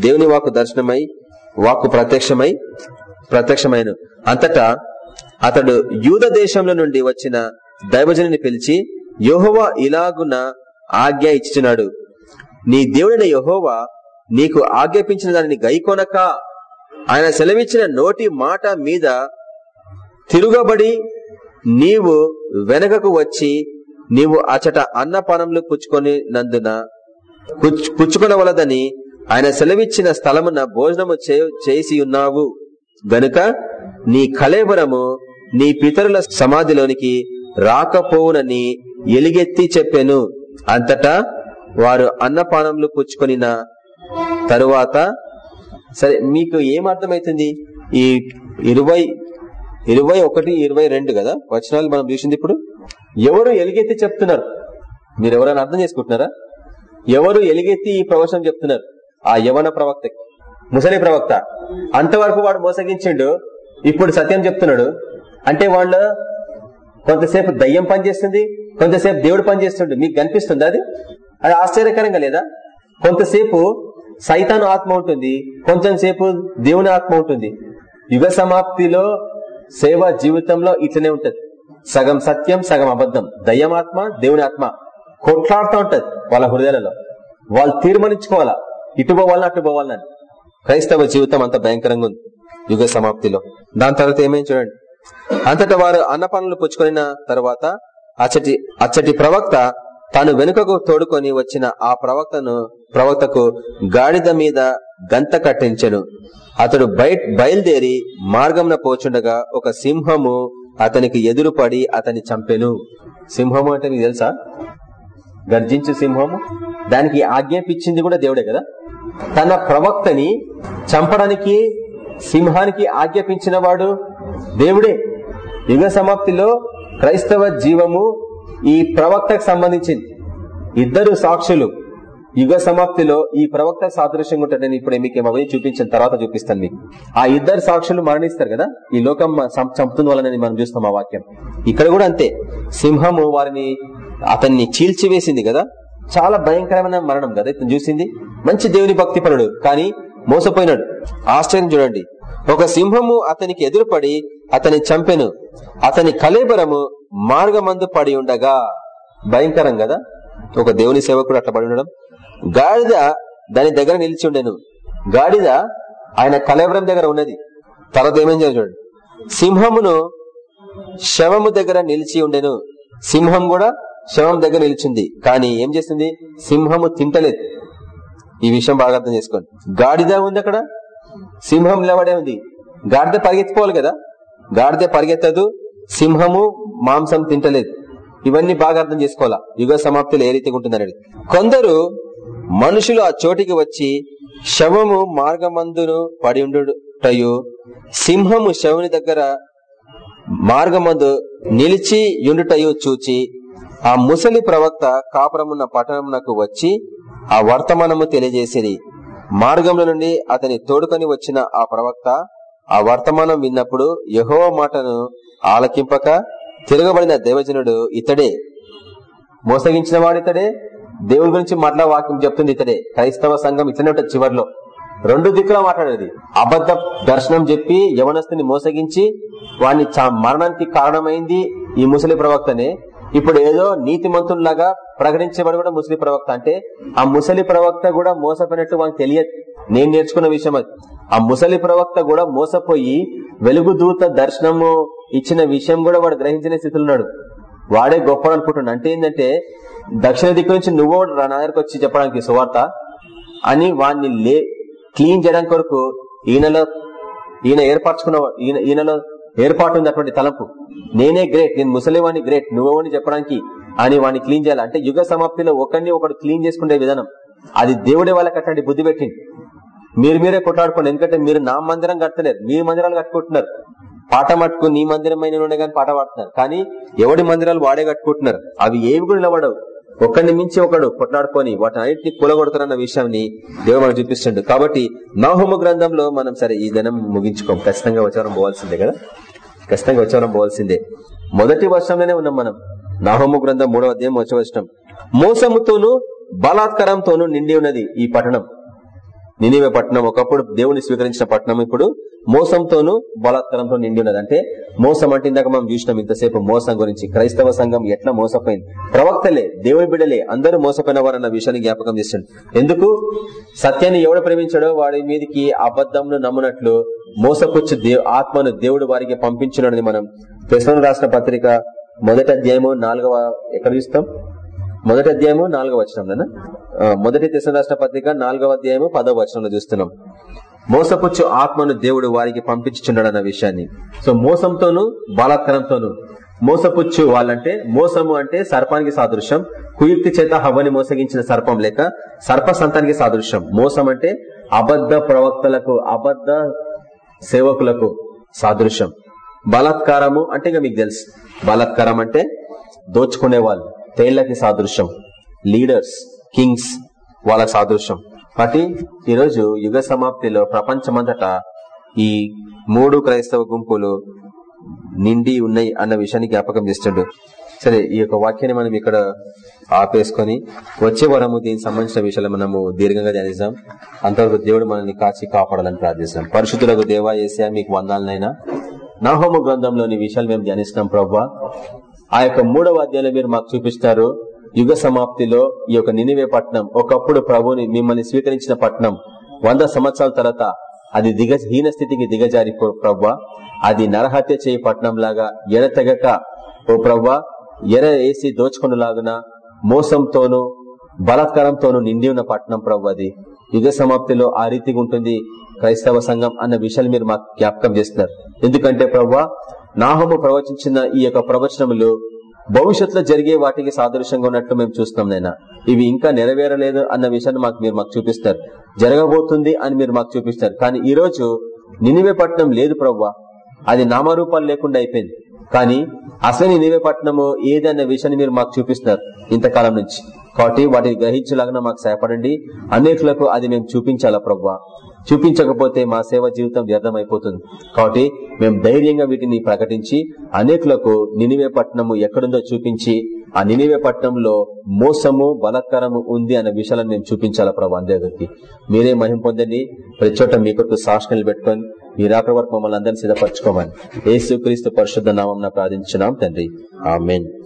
దేవుని వాక్కు దర్శనమై వాక్కు ప్రత్యక్షమై ప్రత్యక్షమైన అంతటా అతడు యూద దేశంలో నుండి వచ్చిన దైవజనుని పిలిచి యహోవా ఇలాగున ఆజ్ఞ ఇచ్చినాడు. నీ దేవుడైన యహోవా నీకు ఆజ్ఞాపించిన దానిని గైకొనక ఆయన సెలవిచ్చిన నోటి మాట మీద తిరుగబడి నీవు వెనకకు వచ్చి నీవు అచట అన్నపానములు పుచ్చుకొని నందున పుచ్చుకొనవలదని ఆయన సెలవిచ్చిన స్థలమున భోజనము చేసి ఉన్నావు గనుక నీ కలేవరము నీ పితరుల సమాధిలోనికి రాకపోవునని ఎలిగెత్తి చెప్పాను. అంతటా వారు అన్నపానములు పుచ్చుకొనిన తరువాత సరే మీకు ఏం ఈ ఇరవై ఇరవై ఒకటి ఇరవై రెండు కదా? వచనాలు మనం చూసింది ఇప్పుడు. ఎవరు ఎలిగెత్తి చెప్తున్నారు? మీరు ఎవరైనా అర్థం చేసుకుంటున్నారా? ఎవరు ఎలిగెత్తి ఈ ప్రవచనం చెప్తున్నారు? ఆ యవన ప్రవక్త ముసలి ప్రవక్త. అంతవరకు వాడు మోసగించిండు. ఇప్పుడు సత్యం చెప్తున్నాడు. అంటే వాళ్ళు కొంతసేపు దయ్యం పనిచేస్తుంది కొంతసేపు దేవుడు పనిచేస్తుండు. మీకు కనిపిస్తుంది అది? అది ఆశ్చర్యకరంగా లేదా? కొంతసేపు సైతాను ఆత్మ ఉంటుంది కొంచెం సేపు దేవుని ఆత్మ ఉంటుంది. యుగ సమాప్తిలో సేవ జీవితంలో ఇట్లనే ఉంటది. సగం సత్యం సగం అబద్ధం. దయ్యమాత్మ ఆత్మ దేవుని ఆత్మ కొట్లాడుతూ ఉంటది వాళ్ళ హృదయాలలో. వాళ్ళు తీర్మానించుకోవాలా? ఇటు పోవాలని అటు పోవాలని క్రైస్తవ జీవితం అంత భయంకరంగా ఉంది యుగ సమాప్తిలో. దాని తర్వాత ఏమేమి చూడండి? అంతటా వారు అన్న పనులు పుచ్చుకొనిన తర్వాత అచ్చటి అచ్చటి ప్రవక్త తాను వెనుకకు తోడుకొని వచ్చిన ఆ ప్రవక్తను ప్రవక్తకు గాడిద మీద గంత కట్టించెను. అతడు బయట బయలుదేరి మార్గంన పోచుండగా ఒక సింహము అతనికి ఎదురుపడి అతని చంపెను. సింహము అంటే మీకు తెలుసా? గర్జించు సింహము. దానికి ఆజ్ఞాపించింది కూడా దేవుడే కదా? తన ప్రవక్తని చంపడానికి సింహానికి ఆజ్ఞాపించిన వాడు దేవుడే యుగ సమాప్తిలో క్రైస్తవ జీవము ఈ ప్రవక్తకు సంబంధించింది. ఇద్దరు సాక్షులు యుగ సమాప్తిలో ఈ ప్రవక్త సాదృశ్యంగా ఉంటాడు నేను ఇప్పుడు మీకు అవన్నీ చూపించిన తర్వాత చూపిస్తాను మీకు. ఆ ఇద్దరు సాక్షులు మరణిస్తారు కదా? ఈ లోకం సం- చంపుతున్న వాళ్ళని మనం చూస్తాం ఆ వాక్యం. ఇక్కడ కూడా అంతే. సింహము వారిని అతన్ని చీల్చివేసింది కదా? చాలా భయంకరమైన మరణం కదా? ఇతను చూసింది. మంచి దేవుని భక్తిపరుడు కానీ మోసపోయినాడు. ఆశ్చర్యం చూడండి. ఒక సింహము అతనికి ఎదురుపడి అతని చంపెను. అతని కలేబరము మార్గమందు పడి ఉండగా భయంకరం కదా ఒక దేవుని సేవకుడు అట్లా పడి ఉండడం. గాడిద దాని దగ్గర నిలిచి ఉండెను. గాడిద ఆయన కలేబరం దగ్గర ఉన్నది. తర్వాత ఏమేం చేయాలి చూడండి. సింహమును శవము దగ్గర నిలిచి ఉండెను. సింహం కూడా శవం దగ్గర నిలిచింది. కానీ ఏం చేస్తుంది? సింహము తింటలేదు. ఈ విషయం బాగా అర్థం చేసుకోండి. గాడిద ఉంది అక్కడ? సింహం నిలబడే ఉంది గాడిద పరిగెత్తిపోవాలి కదా? గాడిద పరిగెత్తదు సింహము మాంసం తింటలేదు. ఇవన్నీ బాగా అర్థం చేసుకోవాలా? యుగ సమాప్తిలో ఏ రీతిగా ఉంటుందనేది కొందరు మనుషులు ఆ చోటికి వచ్చి శవము మార్గమందును పడి ఉండుటయు సింహము శవుని దగ్గర మార్గమందు నిలిచి ఉండుటయు చూచి ఆ ముసలి ప్రవక్త కాపురమున్న పట్టణమునకు వచ్చి ఆ వర్తమానము తెలియజేసిరి మార్గంలో నుండి అతని తోడుకొని వచ్చిన ఆ ప్రవక్త ఆ వర్తమానం విన్నప్పుడు యహోవ మాటను ఆలకింపక తిరగబడిన దేవజనుడు ఇతడే. మోసగించిన వాడు ఇతడే దేవుడి గురించి మాట్లా వాక్యం చెప్తుంది ఇతడే. క్రైస్తవ సంఘం ఇతనే ఉంటుంది చివర్లో. రెండు దిక్కులా మాట్లాడేది. అబద్ధ దర్శనం చెప్పి యవనస్తుని మోసగించి వాడిని చా- మరణానికి కారణమైంది ఈ ముసలి ప్రవక్తనే. ఇప్పుడు ఏదో నీతిమంతుల్లాగా ప్రకటించబడి కూడా ముసలి ప్రవక్త అంటే ఆ ముసలి ప్రవక్త కూడా మోసపోయినట్టు వానికి తెలియదు. నేను నేర్చుకున్న విషయం అది. ఆ ముసలి ప్రవక్త కూడా మోసపోయి వెలుగు దూత దర్శనము ఇచ్చిన విషయం కూడా వాడు గ్రహించిన స్థితిలో ఉన్నాడు. వాడే గొప్ప అనుకుంటున్నాడు. అంటే ఏంటంటే దక్షిణ దిక్కు నుంచి నువ్వు నా దగ్గరకు వచ్చి చెప్పడానికి సువార్త అని వాడిని లే క్లీన్ చేయడానికి కొరకు ఈయనలో ఈయన ఏర్పరచుకున్న ఈయన ఈయనలో ఏర్పాటు ఉంది అటువంటి తలంపు. నేనే గ్రేట్ నేను ముసలివాణి గ్రేట్ నువ్వని చెప్పడానికి అని వాడిని క్లీన్ చేయాలి. అంటే యుగ సమాప్తిలో ఒకరిని ఒకడు క్లీన్ చేసుకునే విధానం. అది దేవుడే వాళ్ళకి అట్లాంటి బుద్ధి పెట్టింది మీరు మీరే కొట్లాడుకోండి. ఎందుకంటే మీరు నా మందిరం కట్టలేరు. మీ మందిరాలు కట్టుకుంటున్నారు. పాట మట్టుకు నీ మందిరమైన ఉండే కానీ పాట పాడుతున్నారు. కానీ ఎవడి మందిరాలు వాడే కట్టుకుంటున్నారు? అవి ఏవి కూడా నిలబడవు. ఒకరిని మించి ఒకడు కొట్లాడుకొని వాటిని అన్నింటినీ కూలగొడతారన్న విషయాన్ని దేవుడు మనకు చూపిస్తుండు. కాబట్టి నాహోమ గ్రంథంలో మనం సరే ఈ దినం ముగించుకోం. ఖచ్చితంగా వచ్చారం పోవాల్సిందే కదా? ఖచ్చితంగా వచ్చారం పోవాల్సిందే. మొదటి వర్షంలోనే ఉన్నాం మనం. నాహోమ గ్రంథం మూడవ అధ్యాయం వచ్చే మోసముతోనూ బలాత్కారంతోనూ నిండి ఉన్నది ఈ పట్టణం. నినివే పట్టణం ఒకప్పుడు దేవుని స్వీకరించిన పట్టణం ఇప్పుడు మోసంతోనూ బలాత్కారంతో నిండి ఉన్నది. అంటే మోసం అంటే ఇందాక మనం చూసినాం ఇంతసేపు మోసం గురించి. క్రైస్తవ సంఘం ఎట్లా మోసపోయింది? ప్రవక్తలే దేవుని బిడ్డలే అందరూ మోసపోయిన వారన్న విషయాన్ని జ్ఞాపకం చేస్తుంది ఎందుకు? సత్యాన్ని ఎవడు ప్రేమించాడో వాడి మీదకి అబద్ధంను నమ్మునట్లు మోసపుచ్చు ఆత్మను దేవుడు వారికి పంపించునని మనం. ప్రశ్న రాష్ట్ర పత్రిక మొదటి అధ్యాయము నాలుగవ ఎక్కడ చూస్తాం? మొదటి అధ్యాయము నాలుగవ వచనం మొదటి తెసం రాష్ట్ర పత్రిక నాలుగవ అధ్యాయము పదవ వచనంలో చూస్తున్నాం. మోసపుచ్చు ఆత్మను దేవుడు వారికి పంపించుచున్నాడు అన్న విషయాన్ని. సో మోసంతోను బలాత్కారంతోను. మోసపుచ్చు వాళ్ళంటే మోసము అంటే సర్పానికి సాదృశ్యం. కుయుక్తి చేత హవ్వని మోసగించిన సర్పం లేక సర్ప సంతానికి సాదృశ్యం. మోసం అంటే అబద్ధ ప్రవక్తలకు అబద్ధ సేవకులకు సాదృశ్యం. బలాత్కారము అంటే ఇక మీకు తెలుసు. బలాత్కారం అంటే దోచుకునే వాళ్ళు తేళ్ళకి సాదృశ్యం లీడర్స్ కింగ్స్ వాళ్ళ సాదృశ్యం. కాబట్టి ఈరోజు యుగ సమాప్తిలో ప్రపంచమంతటా ఈ మూడు క్రైస్తవ గుంపులు నిండి ఉన్నాయి అన్న విషయాన్ని జ్ఞాపకం చేస్తుండు సరే ఈ యొక్క వాక్యాన్ని మనం ఇక్కడ ఆపేసుకొని వచ్చే వరము దీనికి సంబంధించిన విషయాలు మనము దీర్ఘంగా ధ్యానిస్తాం అంతవరకు దేవుడు మనల్ని కాచి కాపాడాలని ప్రార్థిస్తాం పరిశుద్ధులకు దేవా ఏసా మీకు వందాలనైనా నహోము గ్రంథంలోని విషయాలు మేము ధ్యానిస్తున్నాం ప్రవ్వా ఆ యొక్క మూడవ అధ్యాయంలో మీరు మాకు చూపిస్తారు యుగ సమాప్తిలో ఈ యొక్క నినివే పట్నం. ఒకప్పుడు ప్రభుని మిమ్మల్ని స్వీకరించిన పట్నం వంద సంవత్సరాల తర్వాత అది దిగ హీన స్థితికి దిగజారి ప్రవ్వా అది నరహత్య చేయి పట్నం లాగా ఎడతెగక ఓ ప్రవ్వా ఎర వేసి దోచుకున్నలాగున మోసంతోనూ బలాత్కారంతోనూ నిండి ఉన్న పట్నం ప్రవ్వది అది. యుగ సమాప్తిలో ఆ రీతిగా ఉంటుంది క్రైస్తవ సంఘం అన్న విషయాలు మీరు మాకు జ్ఞాపకం చేస్తున్నారు. ఎందుకంటే ప్రవ్వా నాహము ప్రవచించిన ఈ యొక్క ప్రవచనములు భవిష్యత్తులో జరిగే వాటికి సాదృశ్యంగా ఉన్నట్టు మేము చూస్తున్నాం నైనా ఇవి ఇంకా నెరవేరలేదు అన్న విషయాన్ని మాకు మీరు మాకు చూపిస్తారు. జరగబోతుంది అని మీరు మాకు చూపిస్తారు. కానీ ఈ రోజు నినివే పట్టణం లేదు ప్రవ్వా అది నామరూపాలు లేకుండా అయిపోయింది. కానీ అసలు నినివే పట్టణము ఏదన్న విషయాన్ని మీరు మాకు చూపిస్తున్నారు ఇంతకాలం నుంచి. కాబట్టి వాటిని గ్రహించలాగా మాకు సహాయపడండి. అనేకులకు అది మేము చూపించాలా ప్రవ్వా చూపించకపోతే మా సేవ జీవితం వ్యర్థమైపోతుంది. కాబట్టి మేము ధైర్యంగా వీటిని ప్రకటించి అనేకులకు నినివే పట్టణము ఎక్కడుందో చూపించి ఆ నినివే పట్టణంలో మోసము బలత్కరము ఉంది అన్న విషయాలను మేము చూపించాలా ప్రభు అందరికి మీరే మహిం పొందండి. ప్రతి చోట మీ కొరకు సాక్షణలు పెట్టుకొని మీ రాక వరకు మమ్మల్ని అందరినీ సిద్ధపరచుకోమని. ఏసు క్రీస్తు పరిశుద్ధ నామం ప్రార్థించున్నాం తండ్రి. ఆ